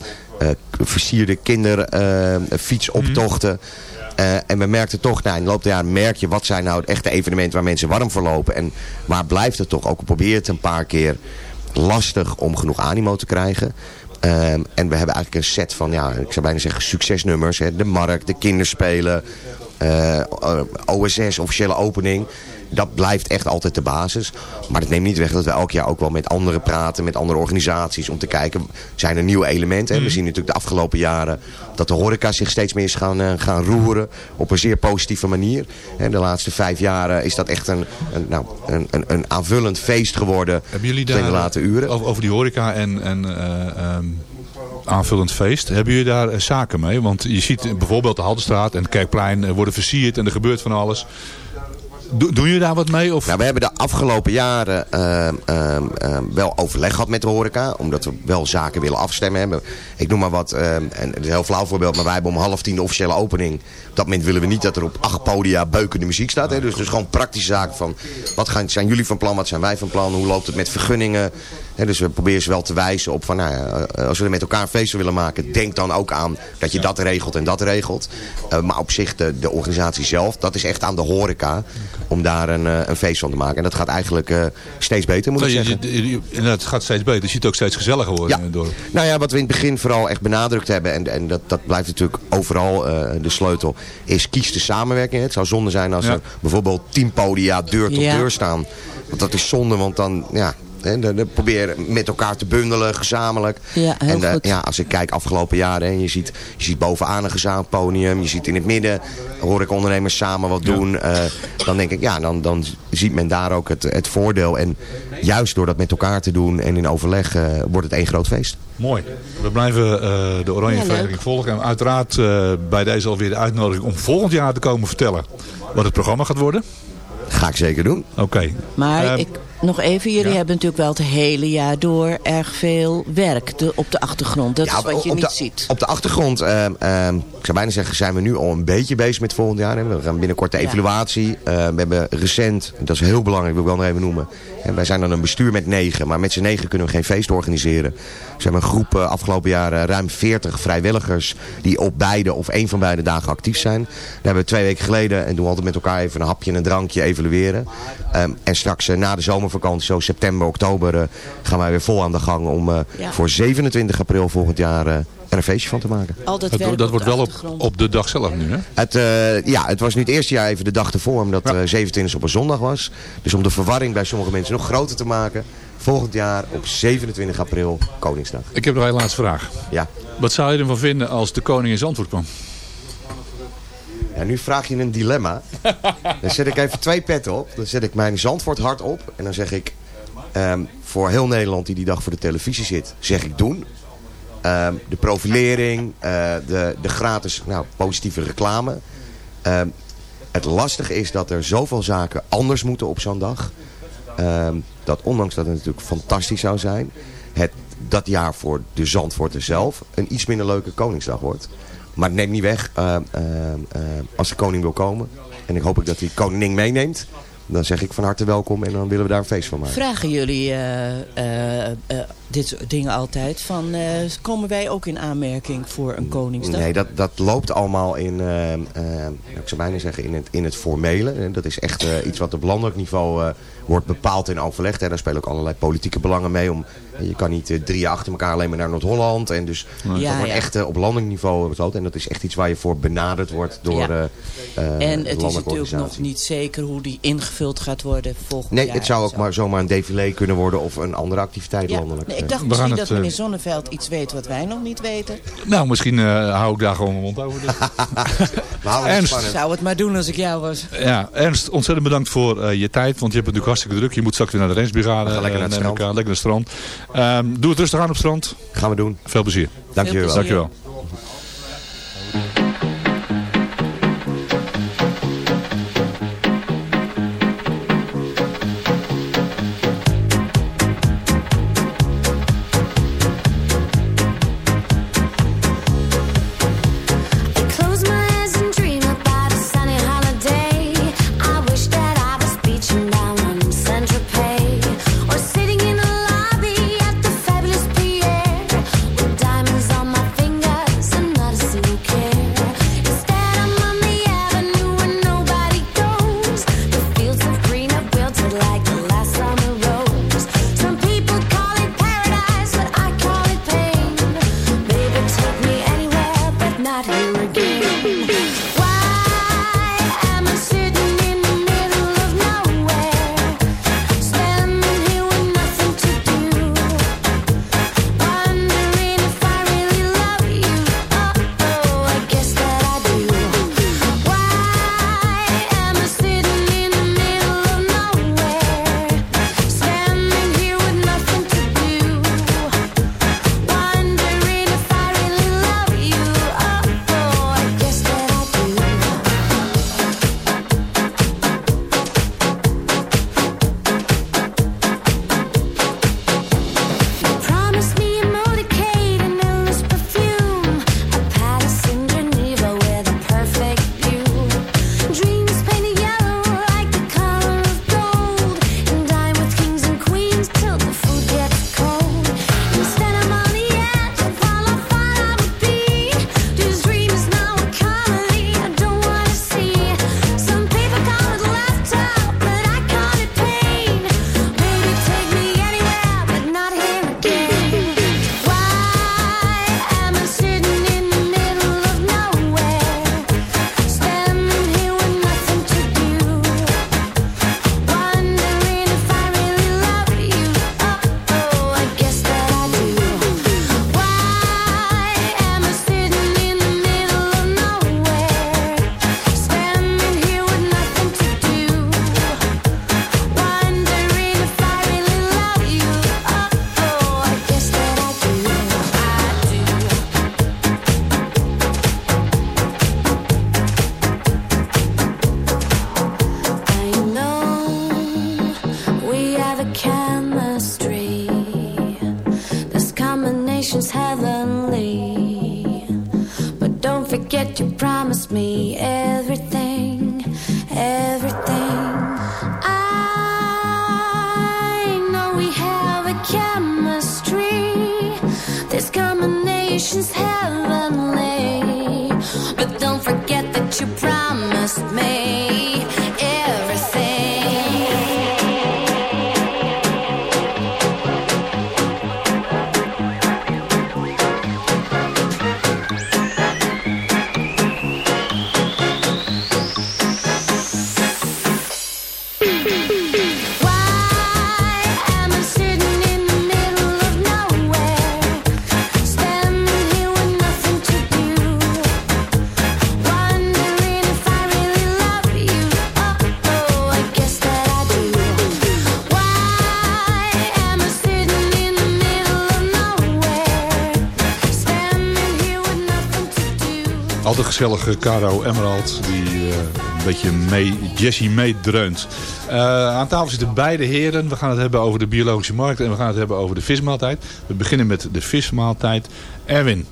versierde kinderfietsoptochten. Eh, en we merkten toch, nou, in de loop der jaren merk je wat zijn nou de echte evenementen waar mensen warm voor lopen. En waar blijft het toch? Ook het een paar keer lastig om genoeg animo te krijgen. Ehm, en we hebben eigenlijk een set van, ja, ik zou bijna zeggen succesnummers. Hè. De Markt, de Kinderspelen, eh, eh, OSS, officiële opening. Dat blijft echt altijd de basis. Maar dat neemt niet weg dat we elk jaar ook wel met anderen praten, met andere organisaties. Om te kijken, zijn er nieuwe elementen? En we zien natuurlijk de afgelopen jaren dat de horeca zich steeds meer is gaan, eh, gaan roeren. Op een zeer positieve manier. En de laatste vijf jaar is dat echt een, een, nou, een, een, een aanvullend feest geworden. Hebben jullie in de daar late uren. Over, die horeca en, en eh, ehm, aanvullend feest. Hebben jullie daar eh, zaken mee? Want je ziet eh, bijvoorbeeld de Haldenstraat en het Kerkplein eh, worden versierd en er gebeurt van alles. Do- doen jullie daar wat mee? Of? Nou, we hebben de afgelopen jaren ehm, ehm, ehm, wel overleg gehad met de horeca. Omdat we wel zaken willen afstemmen. Hebben. Ik noem maar wat, en het is een heel flauw voorbeeld. Maar wij hebben om half tien de officiële opening. Op dat moment willen we niet dat er op acht podia beukende muziek staat. Hè. Dus, dus gewoon praktische zaken van. Wat gaan, zijn jullie van plan? Wat zijn wij van plan? Hoe loopt het met vergunningen? Hè, dus we proberen ze wel te wijzen op van. Nou, ja, eh, als we er met elkaar een feest willen maken. Denk dan ook aan dat je dat regelt en dat regelt. Eh, maar op zich de, de organisatie zelf. Dat is echt aan de horeca. Om daar een, eh, een feest van te maken. En dat gaat eigenlijk eh, steeds beter moet ik Je- zeggen. je- het gaat steeds beter. Je ziet het ook steeds gezelliger worden in het dorp. Nou ja, wat we in het begin vooral echt benadrukt hebben, en, en dat, dat blijft natuurlijk overal eh, de sleutel, is kies de samenwerking. Het zou zonde zijn als Ja. er bijvoorbeeld tien podia deur tot Ja. deur staan. Want dat is zonde, want dan, ja, hè, dan, dan probeer je met elkaar te bundelen, gezamenlijk. Ja, heel en eh, goed. ja, als ik kijk afgelopen jaren, en je ziet, je ziet bovenaan een gezamenlijk podium, je ziet in het midden, hoor ik ondernemers samen wat doen. eh, dan denk ik, ja, dan, dan ziet men daar ook het, het voordeel. En juist door dat met elkaar te doen en in overleg, eh, wordt het één groot feest. Mooi. We blijven eh, de Oranje Ja. Vereniging volgen. En uiteraard eh, bij deze alweer de uitnodiging om volgend jaar te komen vertellen wat het programma gaat worden. Ga ik zeker doen. Oké. Maar ik, nog even, jullie ja. hebben natuurlijk wel het hele jaar door erg veel werk de- op de achtergrond. Dat Ja, is wat je niet de, ziet. Op de achtergrond, ehm, ehm, ik zou bijna zeggen, zijn we nu al een beetje bezig met volgend jaar. We gaan binnenkort de evaluatie. Eh, we hebben recent, dat is heel belangrijk, wil ik wel nog even noemen. En wij zijn dan een bestuur met negen, maar met z'n negen kunnen we geen feest organiseren. We hebben een groep eh, afgelopen jaar eh, ruim 40 vrijwilligers die op beide of één van beide dagen actief zijn. Daar hebben we twee weken geleden en doen we altijd met elkaar even een hapje en een drankje evalueren. Ehm, en straks eh, na de zomervakantie, zo september, oktober, gaan wij weer vol aan de gang om eh, Ja. voor 27 april volgend jaar er een feestje van te maken. Al dat wordt wel op, de dag zelf nu, hè? Het, eh, ja, het was nu het eerste jaar even de dag ervoor, omdat eh 27 op een zondag was. Dus om de verwarring bij sommige mensen nog groter te maken, volgend jaar op 27 april, Koningsdag. Ik heb nog een laatste vraag. Ja. Wat zou je ervan vinden als de koning in Zandvoort kwam? Ja, nu vraag je een dilemma. Dan zet ik even twee petten op. Dan zet ik mijn Zandvoort hart op. En dan zeg ik, ehm, voor heel Nederland die die dag voor de televisie zit, zeg ik doen. Ehm, de profilering, eh, de, de gratis nou, positieve reclame. Ehm, het lastige is dat er zoveel zaken anders moeten op zo'n dag. Ehm, dat ondanks dat het natuurlijk fantastisch zou zijn... het dat jaar voor de Zandvoorter zelf een iets minder leuke Koningsdag wordt. Maar het neemt niet weg ehm, ehm, als de koning wil komen. En ik hoop ook dat hij koningin meeneemt. Dan zeg ik van harte welkom en dan willen we daar een feest van maken. Vragen jullie eh, eh, eh, dit soort dingen altijd? Van, komen wij ook in aanmerking voor een Koningsdag? Nee, dat, dat loopt allemaal in, ik zou bijna zeggen, in het, in het formele. Dat is echt iets wat op landelijk niveau wordt bepaald in overleg. Hè. Daar spelen ook allerlei politieke belangen mee. Om, je kan niet eh, drie jaar achter elkaar alleen maar naar Noord-Holland. En dus Ja, dat wordt ja. echt op landelijk niveau besloten. En dat is echt iets waar je voor benaderd wordt door Ja. eh, eh, en het is natuurlijk nog niet zeker hoe die ingevuld gaat worden volgend Nee, jaar. het zou ook zo. maar zomaar een défilé kunnen worden of een andere activiteit Ja, landelijk. nee, ik dacht misschien dat het, meneer Zonneveld iets weet wat wij nog niet weten. Nou, misschien eh, hou ik daar gewoon mijn mond over. het Ernst. spannend. Ik zou het maar doen als ik jou was. Ja, Ernst, ontzettend bedankt voor eh, je tijd. Want je hebt het natuurlijk hartstikke druk. Je moet straks weer naar de Rensbrigade. Lekker naar het strand. Lekker naar het strand. Ehm, doe het rustig aan op het strand. Gaan we doen. Veel plezier. Dank je wel. Altijd gezellige Caro Emerald, die eh, een beetje mee, Jessie meedreunt. Eh, aan tafel zitten beide heren. We gaan het hebben over de biologische markt en we gaan het hebben over de vismaaltijd. We beginnen met de vismaaltijd. Erwin,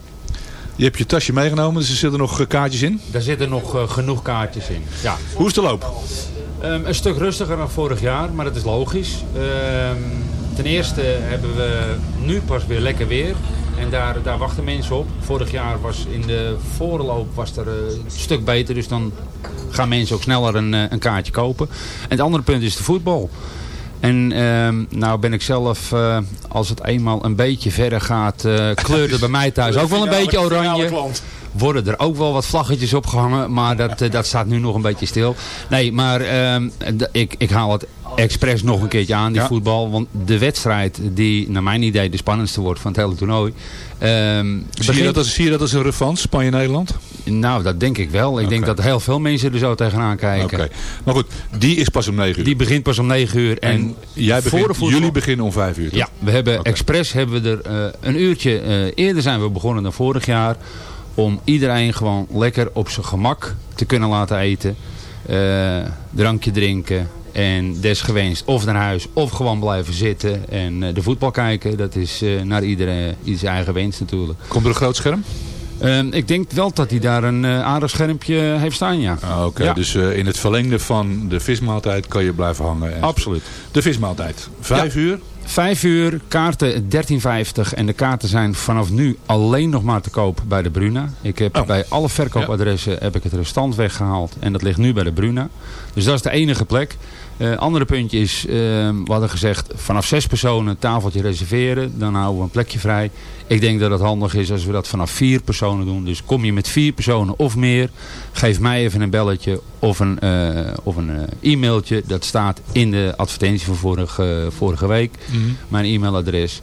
je hebt je tasje meegenomen, dus er zitten nog eh, kaartjes in. Daar zitten nog genoeg kaartjes in. Ja. Hoe is de loop? Ehm, een stuk rustiger dan vorig jaar, maar dat is logisch. Ehm, ten eerste hebben we nu pas weer lekker weer. En daar, daar wachten mensen op. Vorig jaar was in de voorloop was er eh, een stuk beter. Dus dan gaan mensen ook sneller een, eh, een kaartje kopen. En het andere punt is de voetbal. En ehm, nou ben ik zelf, eh, als het eenmaal een beetje verder gaat, kleurt het bij mij thuis ook wel een beetje oranje. Worden er ook wel wat vlaggetjes opgehangen, maar dat, dat staat nu nog een beetje stil. Nee, maar ehm, ik, ik haal het expres nog een keertje aan, die Ja. voetbal. Want de wedstrijd die naar mijn idee de spannendste wordt van het hele toernooi. ehm, Zie je, begint- dat als, zie je dat als een revanche, Spanje-Nederland? Nou, dat denk ik wel. Ik denk dat heel veel mensen er zo tegenaan kijken. Oké. Maar goed, die is pas om 9 uur. Die begint pas om 9 uur. En, En jij begint, voetbal- jullie beginnen om 5 uur. toch? Ja, we hebben expres hebben we er eh, een uurtje eh, eerder zijn we begonnen dan vorig jaar. Om iedereen gewoon lekker op zijn gemak te kunnen laten eten. eh, drankje drinken. En desgewenst of naar huis of gewoon blijven zitten en eh, de voetbal kijken. Dat is eh, naar iedereen iets eigen wens natuurlijk. Komt er een groot scherm? Ehm, ik denk wel dat hij daar een eh, aardig schermpje heeft staan, ja. Ah, Oké, Ja. dus in het verlengde van de vismaaltijd kan je blijven hangen. En Absoluut. De vismaaltijd. Vijf uur? Vijf uur, kaarten 13,50 en de kaarten zijn vanaf nu alleen nog maar te koop bij de Bruna. Ik heb Oh. bij alle verkoopadressen heb ik het restant weggehaald en dat ligt nu bij de Bruna. Dus dat is de enige plek. Eh andere puntje is, eh, we hadden gezegd vanaf zes personen een tafeltje reserveren. Dan houden we een plekje vrij. Ik denk dat het handig is als we dat vanaf vier personen doen. Dus kom je met vier personen of meer, geef mij even een belletje of een, eh, of een e-mailtje. Dat staat in de advertentie van vorige, vorige week. Mhm. Mijn e-mailadres.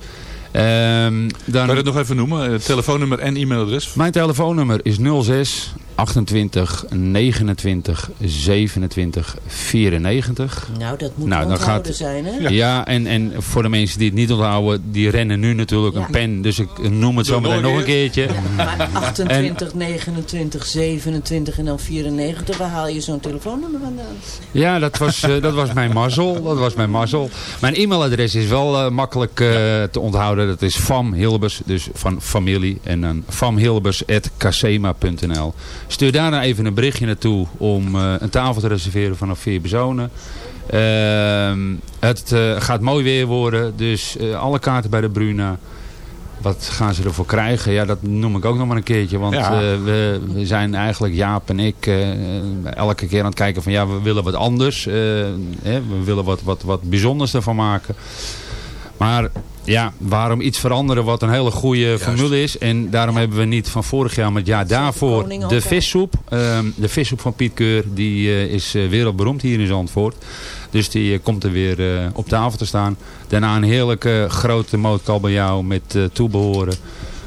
Ehm, dan... Kan je dat nog even noemen? Telefoonnummer en e-mailadres? Mijn telefoonnummer is 06 28 29 27 94. Nou, dat moet Nou, dan onthouden gaat- zijn, hè? Ja, en, en voor de mensen die het niet onthouden, die rennen nu natuurlijk Ja. een pen. Dus ik noem het zo meteen nog een keertje. Maar En- 28, 29, 27 en dan 94, waar haal je zo'n telefoonnummer vandaan? Ja, dat was, eh, dat was mijn mazzel. Dat was mijn mazzel. Mijn e-mailadres is wel eh, makkelijk eh, te onthouden. Dat is Fam Hilbers, dus van familie. En dan famhilbers.casema.nl Stuur daar dan even een berichtje naartoe om eh, een tafel te reserveren vanaf vier personen. Ehm, het eh, gaat mooi weer worden, dus eh, alle kaarten bij de Bruna. Wat gaan ze ervoor krijgen? Ja, dat noem ik ook nog maar een keertje. Want Ja. we, we zijn eigenlijk, Jaap en ik, elke keer aan het kijken van ja, we willen wat anders. eh, hè, we willen wat, wat, wat bijzonders ervan maken. Maar ja, waarom iets veranderen wat een hele goede formule is. En daarom hebben we niet van vorig jaar, maar het jaar daarvoor de vissoep. Ehm, de vissoep van Piet Keur, die eh, is eh, wereldberoemd hier in Zandvoort. Dus die eh, komt er weer eh, op tafel te staan. Daarna een heerlijke grote mootkabeljauw met eh, toebehoren.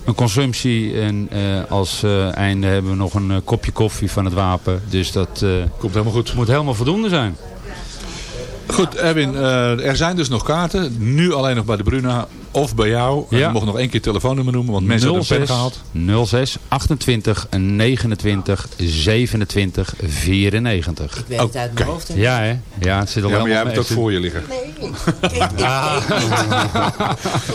Een consumptie en als einde hebben we nog een kopje koffie van het wapen. Dus dat Komt helemaal goed. moet helemaal voldoende zijn. Goed, Erwin, eh, er zijn dus nog kaarten. Nu alleen nog bij de Bruna. of bij jou. Ja. Je mocht nog één keer het telefoonnummer noemen, want mensen hebben een pen gehaald. 06 28 29 27 94. Ik weet het uit mijn hoofd. Ja, hè? Ja, het zit al Ja, maar jij hebt het ook voor je liggen. Nee,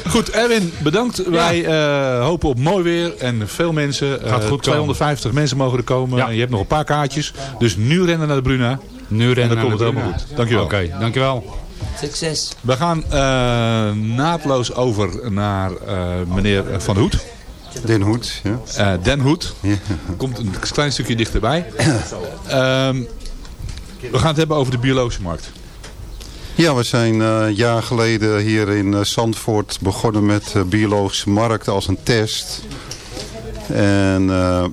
Goed, Erwin, bedankt. Wij eh, hopen op mooi weer en veel mensen. Gaat Eh, goed 250 mensen mogen er komen. Ja. Je hebt nog een paar kaartjes. Dus nu rennen naar de Bruna. Nu En rennen dan komt het helemaal goed. Dankjewel. Oké, dankjewel. Succes. We gaan eh, naadloos over naar eh, meneer Van Hoed. Den Hoed, ja. Eh, Den Hoed. Komt een klein stukje dichterbij. Ehm, we gaan het hebben over de biologische markt. Ja, we zijn eh, een jaar geleden hier in Zandvoort begonnen met de biologische markt als een test. En eh,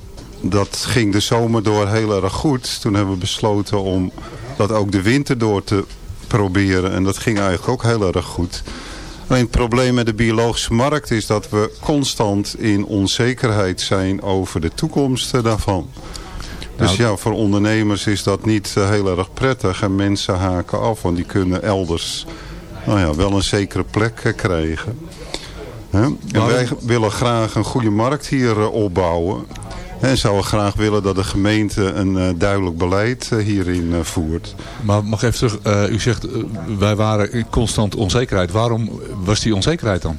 dat ging de zomer door heel erg goed. Toen hebben we besloten om dat ook de winter door te proberen. En dat ging eigenlijk ook heel erg goed. Alleen het probleem met de biologische markt is dat we constant in onzekerheid zijn over de toekomst daarvan. Dus Nou, ja, voor ondernemers is dat niet eh, heel erg prettig. En mensen haken af, want die kunnen elders nou ja, wel een zekere plek eh, krijgen. En wij willen graag een goede markt hier eh, opbouwen. En zouden graag willen dat de gemeente een eh, duidelijk beleid eh, hierin eh, voert. Maar mag even terug. u zegt, wij waren in constant onzekerheid. Waarom was die onzekerheid dan?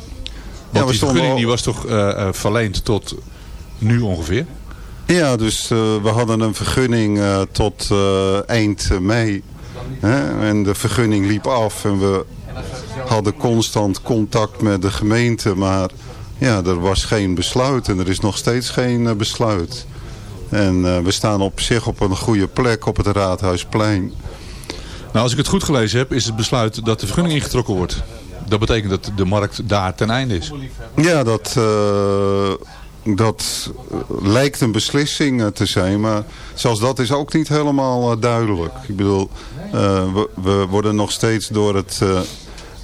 Want we die vergunning al- die was toch verleend tot nu ongeveer? Ja, dus we hadden een vergunning tot eind mei. Hè? En de vergunning liep af en we hadden constant contact met de gemeente. Maar ja, er was geen besluit en er is nog steeds geen eh, besluit. En eh, we staan op zich op een goede plek op het Raadhuisplein. Nou, als ik het goed gelezen heb, is het besluit dat de vergunning ingetrokken wordt. Dat betekent dat de markt daar ten einde is. Ja, dat, eh, dat lijkt een beslissing te zijn, maar zelfs dat is ook niet helemaal duidelijk. Ik bedoel, we, we worden nog steeds door het,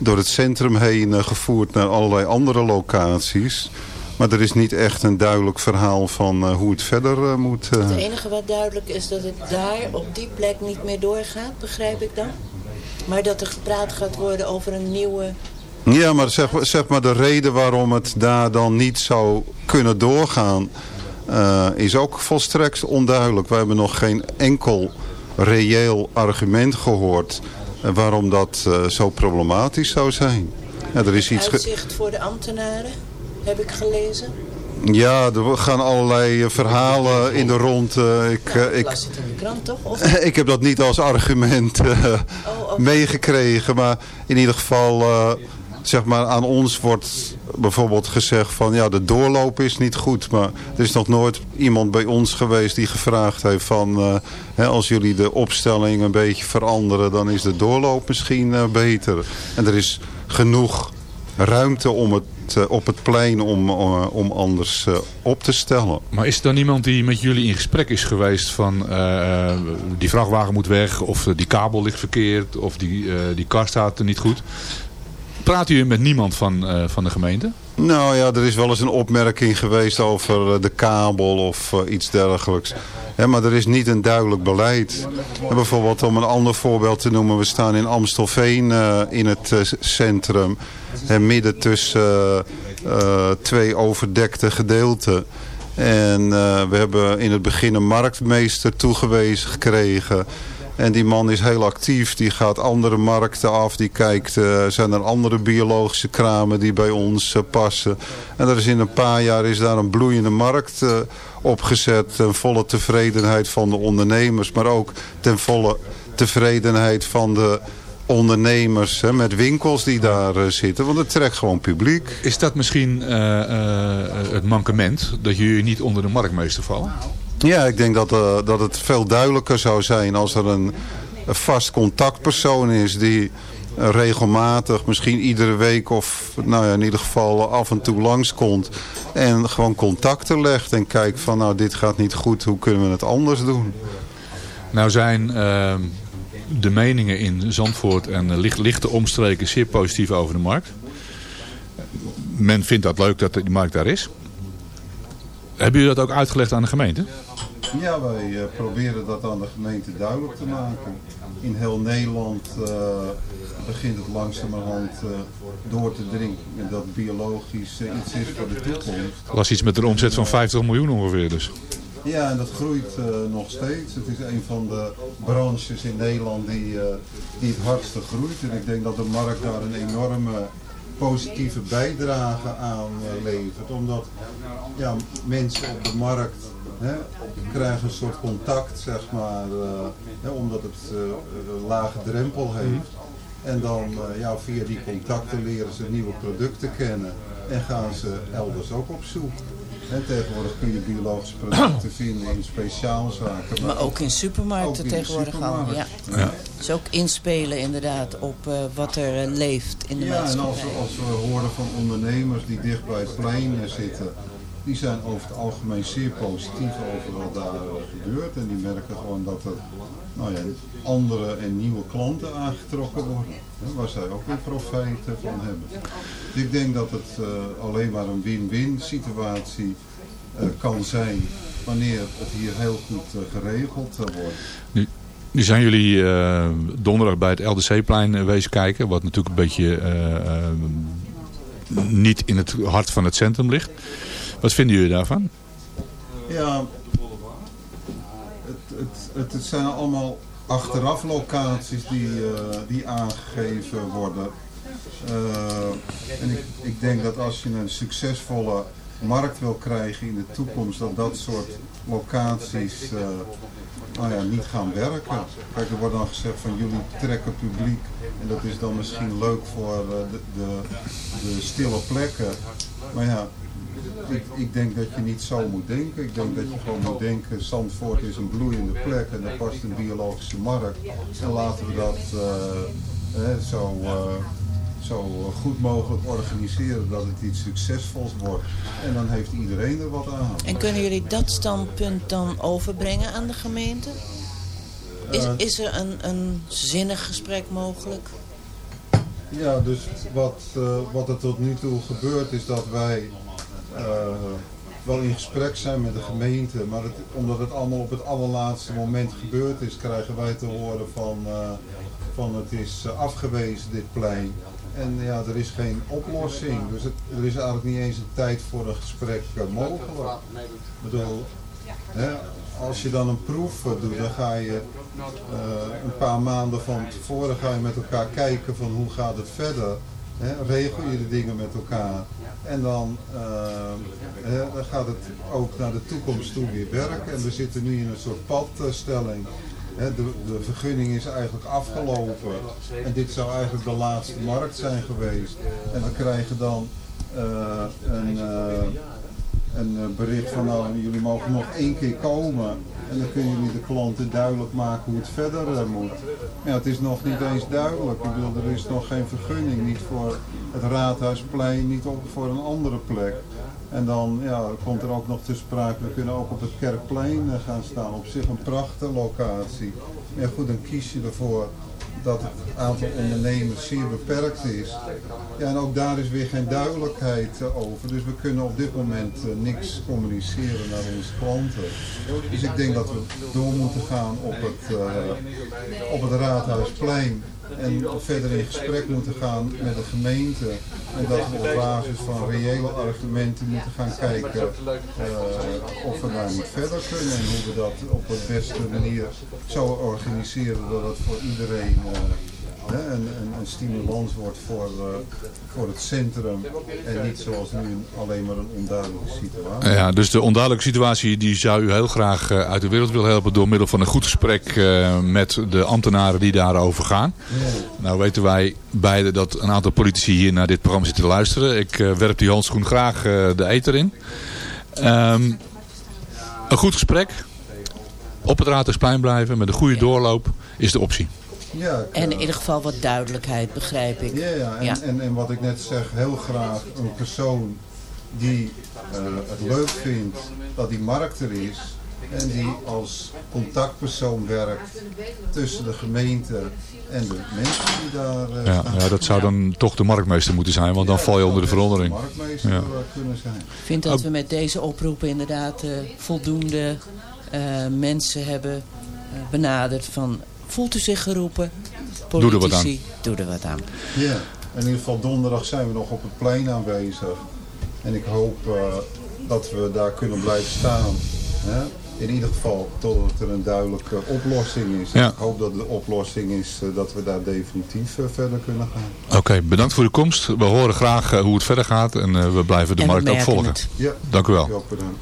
door het centrum heen eh, gevoerd naar allerlei andere locaties. Maar er is niet echt een duidelijk verhaal van eh, hoe het verder eh, moet. Het enige wat duidelijk is dat het daar op die plek niet meer doorgaat, begrijp ik dan? Maar dat er gepraat gaat worden over een nieuwe... Ja, maar zeg, zeg maar de reden waarom het daar dan niet zou kunnen doorgaan... is ook volstrekt onduidelijk. We hebben nog geen enkel reëel argument gehoord... eh, waarom dat eh, zo problematisch zou zijn. Ja, er is iets Uitzicht voor de ambtenaren, heb ik gelezen. ja, er gaan allerlei eh, verhalen in de rond. eh, ik, Ik las het in de krant, toch? Of... ik heb dat niet als argument Oh, meegekregen. Maar in ieder geval, zeg maar, aan ons wordt bijvoorbeeld gezegd van... ja, de doorloop is niet goed. Maar er is nog nooit iemand bij ons geweest die gevraagd heeft van... eh, hè, als jullie de opstelling een beetje veranderen... dan is de doorloop misschien eh, beter. En er is genoeg ruimte om het, eh, op het plein om, om anders op te stellen. Maar is er dan iemand die met jullie in gesprek is geweest van die vrachtwagen moet weg of die kabel ligt verkeerd of die, die kar staat er niet goed? Praat u met niemand van, eh, van de gemeente? Nou ja, er is wel eens een opmerking geweest over eh, de kabel of eh, iets dergelijks. Maar er is niet een duidelijk beleid. En bijvoorbeeld om een ander voorbeeld te noemen. We staan in Amstelveen in het centrum. En midden tussen twee overdekte gedeelten. En we hebben in het begin een marktmeester toegewezen gekregen. En die man is heel actief. Die gaat andere markten af. Die kijkt, eh, zijn er andere biologische kramen die bij ons eh, passen. En er is in een paar jaar is daar een bloeiende markt eh, opgezet. Ten volle tevredenheid van de ondernemers. Maar ook ten volle tevredenheid van de ondernemers hè, met winkels die daar zitten. Want het trekt gewoon publiek. Is dat misschien het mankement dat jullie niet onder de marktmeester vallen? Ja, ik denk dat, eh, dat het veel duidelijker zou zijn als er een, een vast contactpersoon is die eh, regelmatig, misschien iedere week of nou ja, in ieder geval af en toe langskomt. En gewoon contacten legt en kijkt van nou dit gaat niet goed, hoe kunnen we het anders doen? Nou zijn eh, de meningen in Zandvoort en licht, lichte omstreken zeer positief over de markt. Men vindt dat leuk dat die markt daar is. Hebben jullie dat ook uitgelegd aan de gemeente? Ja, wij eh, proberen dat aan de gemeente duidelijk te maken. In heel Nederland eh, begint het langzamerhand eh, door te dringen dat biologisch iets is voor de toekomst. Dat was iets met een omzet van 50 miljoen ongeveer dus. Ja, en dat groeit nog steeds. Het is een van de branches in Nederland die, die het hardste groeit. En ik denk dat de markt daar een enorme positieve bijdrage aan eh, levert. Omdat ja, mensen op de markt hè, krijgen een soort contact, zeg maar, eh, hè, omdat het eh, een lage drempel heeft. En dan ja, via die contacten leren ze nieuwe producten kennen en gaan ze elders ook op zoek. En tegenwoordig kun je biologische producten vinden in speciaalzaken. Maar ook in supermarkten ook in de tegenwoordig al. Ja. Ja. Dus ook inspelen inderdaad op eh, wat er eh, leeft in de Ja, en als, we- als we horen van ondernemers die dicht bij het plein zitten, die zijn over het algemeen zeer positief over wat daar eh, gebeurt. En die merken gewoon dat er nou ja, andere en nieuwe klanten aangetrokken worden, waar zij ook weer profijt van hebben. Dus ik denk dat het eh, alleen maar een win-win situatie eh, kan zijn wanneer het hier heel goed geregeld wordt. Nu, nu zijn jullie donderdag bij het LDC-plein wezen kijken. Wat natuurlijk een beetje niet in het hart van het centrum ligt. Wat vinden jullie daarvan? Ja, het, het, het, zijn allemaal achteraf locaties die, eh, die aangegeven worden. Eh, en ik, ik denk dat als je een succesvolle markt wil krijgen in de toekomst, dat dat soort locaties eh, nou ja, niet gaan werken. Kijk, er wordt dan gezegd van jullie trekken publiek en dat is dan misschien leuk voor de, de, de stille plekken. Maar ja, ik, ik denk dat je niet zo moet denken. Ik denk dat je gewoon moet denken, Zandvoort is een bloeiende plek en er past een biologische markt. En laten we dat eh, zo, eh, zo goed mogelijk organiseren dat het iets succesvols wordt. En dan heeft iedereen er wat aan. En kunnen jullie dat standpunt dan overbrengen aan de gemeente? Is, Eh. is er een, een zinnig gesprek mogelijk? Ja, dus wat, wat er tot nu toe gebeurt is dat wij wel in gesprek zijn met de gemeente. Maar omdat het allemaal op het allerlaatste moment gebeurd is, krijgen wij te horen van, eh, van het is eh, afgewezen, dit plein. En ja, er is geen oplossing. Dus er is eigenlijk niet eens een tijd voor een gesprek eh, mogelijk. Ik bedoel, hè, als je dan een proef eh, doet, dan ga je eh, een paar maanden van tevoren ga je met elkaar kijken van hoe gaat het verder. Regel je de dingen met elkaar. En dan, eh, dan gaat het ook naar de toekomst toe weer werken. En we zitten nu in een soort padstelling. De, vergunning is eigenlijk afgelopen. En dit zou eigenlijk de laatste markt zijn geweest. En we krijgen dan eh, een, eh, een eh, bericht van nou, jullie mogen nog één keer komen. En dan kunnen jullie de klanten duidelijk maken hoe het verder eh, moet. Ja, het is nog niet eens duidelijk. Ik bedoel, er is nog geen vergunning. Niet voor het Raadhuisplein, niet ook voor een andere plek. En dan ja, komt er ook nog te sprake, we kunnen ook op het Kerkplein eh, gaan staan. Op zich een prachtige locatie. Ja, goed, dan kies je ervoor dat het aantal ondernemers zeer beperkt is. Ja, en ook daar is weer geen duidelijkheid eh, over. Dus we kunnen op dit moment eh, niks communiceren naar onze klanten. Dus ik denk dat we door moeten gaan op het, eh, op het Raadhuisplein. En verder in gesprek moeten gaan met de gemeente. En dat we op basis van reële argumenten moeten gaan kijken eh, of we daar niet verder kunnen. En hoe we dat op de beste manier zo organiseren dat het voor iedereen eh, hè, een, een, een stimulans wordt voor, eh, voor het centrum. En niet zoals nu alleen maar een onduidelijke situatie. Ja, dus de onduidelijke situatie die zou u heel graag eh, uit de wereld willen helpen door middel van een goed gesprek eh, met de ambtenaren die daarover gaan. Nou weten wij beiden dat een aantal politici hier naar dit programma zitten te luisteren. Ik werp die handschoen graag eh, de eter in. Ehm, een goed gesprek, op het Raadhuisplein blijven met een goede doorloop is de optie. Ja, ik, En in eh, ieder geval wat duidelijkheid, begrijp ik. Ja, ja. En, Ja. En, en wat ik net zeg, heel graag een persoon die eh, het leuk vindt dat die markt er is. En die als contactpersoon werkt tussen de gemeente en de mensen die daar eh, Ja, staan. ja, dat zou dan toch de marktmeester moeten zijn, want dan val je onder de verandering. marktmeester Ja. eh, kunnen zijn. Ik vind dat we met deze oproepen inderdaad eh, voldoende eh, mensen hebben benaderd van... Voelt u zich geroepen? Doe er wat Politici, Doe er wat aan. Ja, in ieder geval donderdag zijn we nog op het plein aanwezig. En ik hoop eh, dat we daar kunnen blijven staan. Hè? In ieder geval totdat er een duidelijke oplossing is. Ja. Ik hoop dat de oplossing is eh, dat we daar definitief eh, verder kunnen gaan. Oké, bedankt voor de komst. We horen graag hoe het verder gaat en eh, we blijven de En markt ook volgen. Ja. Dank u wel. Ja, bedankt.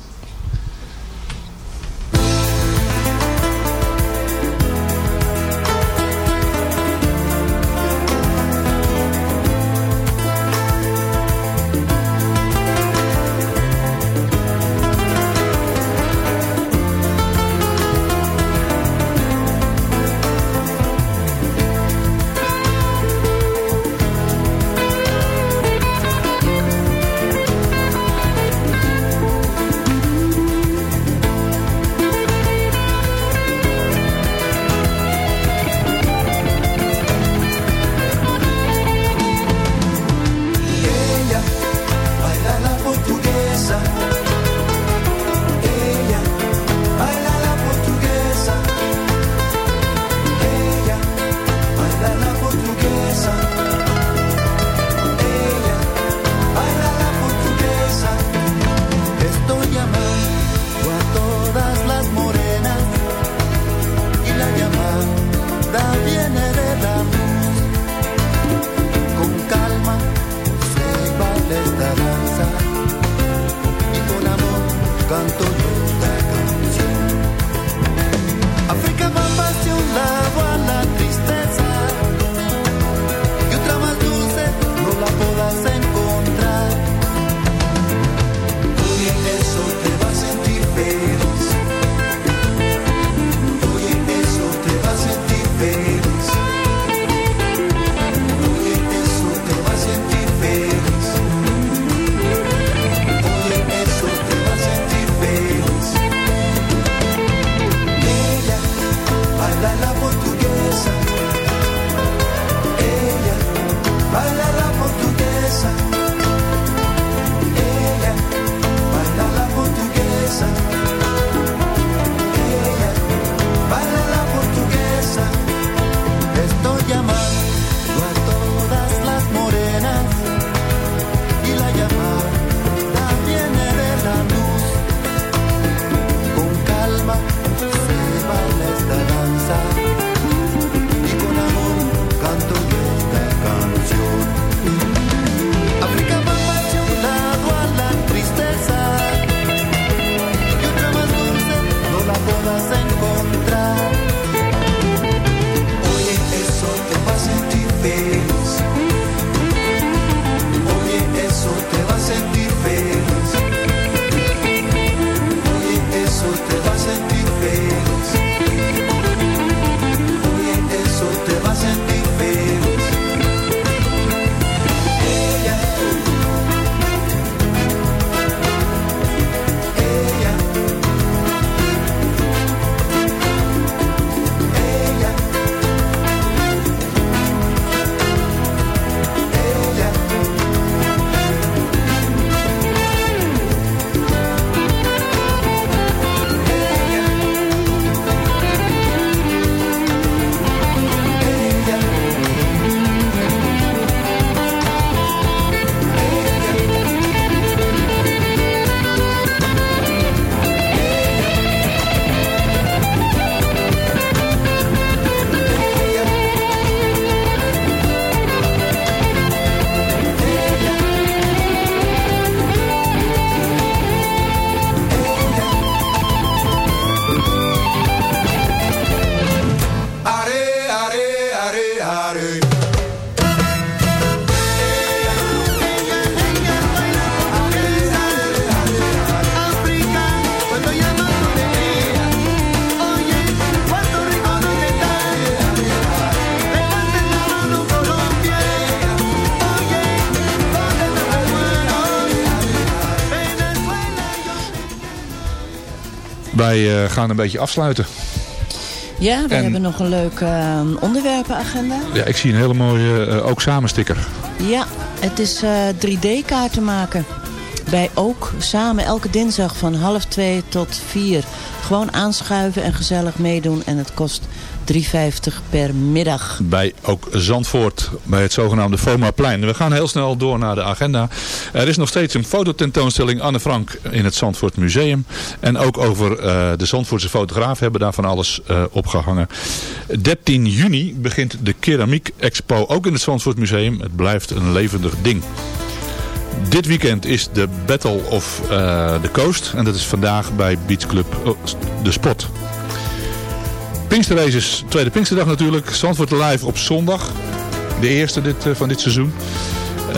Gaan een beetje afsluiten. Ja, we En- hebben nog een leuke eh, onderwerpenagenda. Ja, ik zie een hele mooie eh, ook samensticker. Ja, het is eh 3D-kaarten maken. bij ook samen elke dinsdag van half twee tot vier. Gewoon aanschuiven en gezellig meedoen. En het kost 3,50 per middag. bij ook Zandvoort, bij het zogenaamde Fomaplein. We gaan heel snel door naar de agenda. Er is nog steeds een fototentoonstelling Anne Frank in het Zandvoort Museum. En ook over eh, de Zandvoortse fotograaf hebben daar van alles eh, opgehangen. 13 juni begint de Keramiek Expo ook in het Zandvoort Museum. Het blijft een levendig ding. Dit weekend is de Battle of eh, the Coast. En dat is vandaag bij Beach Club De Spot. Pinksterraces, tweede Pinksterdag natuurlijk. Zandvoort Live op zondag. De eerste dit, eh, van dit seizoen. Eh,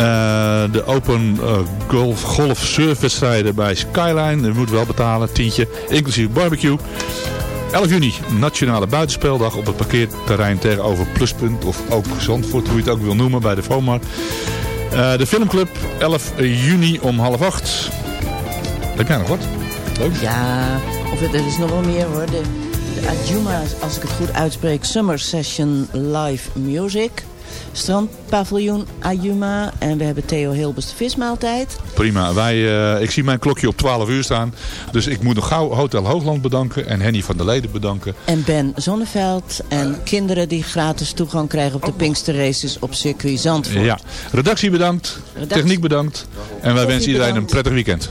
de Open eh, Golf, golf surfwedstrijden bij Skyline. Je moet wel betalen, tientje. Inclusief barbecue. 11 juni, Nationale Buitenspeeldag op het parkeerterrein tegenover Pluspunt. Of ook Zandvoort, hoe je het ook wil noemen, bij de FOMAR. De Filmclub, 11 juni om half acht. Heb nog wat? Leuk. Ja, of er is nog wel meer hoor. De Adjuma, als ik het goed uitspreek, Summer Session Live Music. Strandpaviljoen Ajuma. En we hebben Theo Hilbers de vismaaltijd. Prima. Wij, eh, ik zie mijn klokje op 12 uur staan. Dus ik moet nog gauw Hotel Hoogland bedanken. En Henny van der Leden bedanken. En Ben Zonneveld. En kinderen die gratis toegang krijgen op de Pinkster Races op circuit Zandvoort. Ja. Redactie bedankt. Redactie. Techniek bedankt. En wij wensen iedereen een prettig weekend.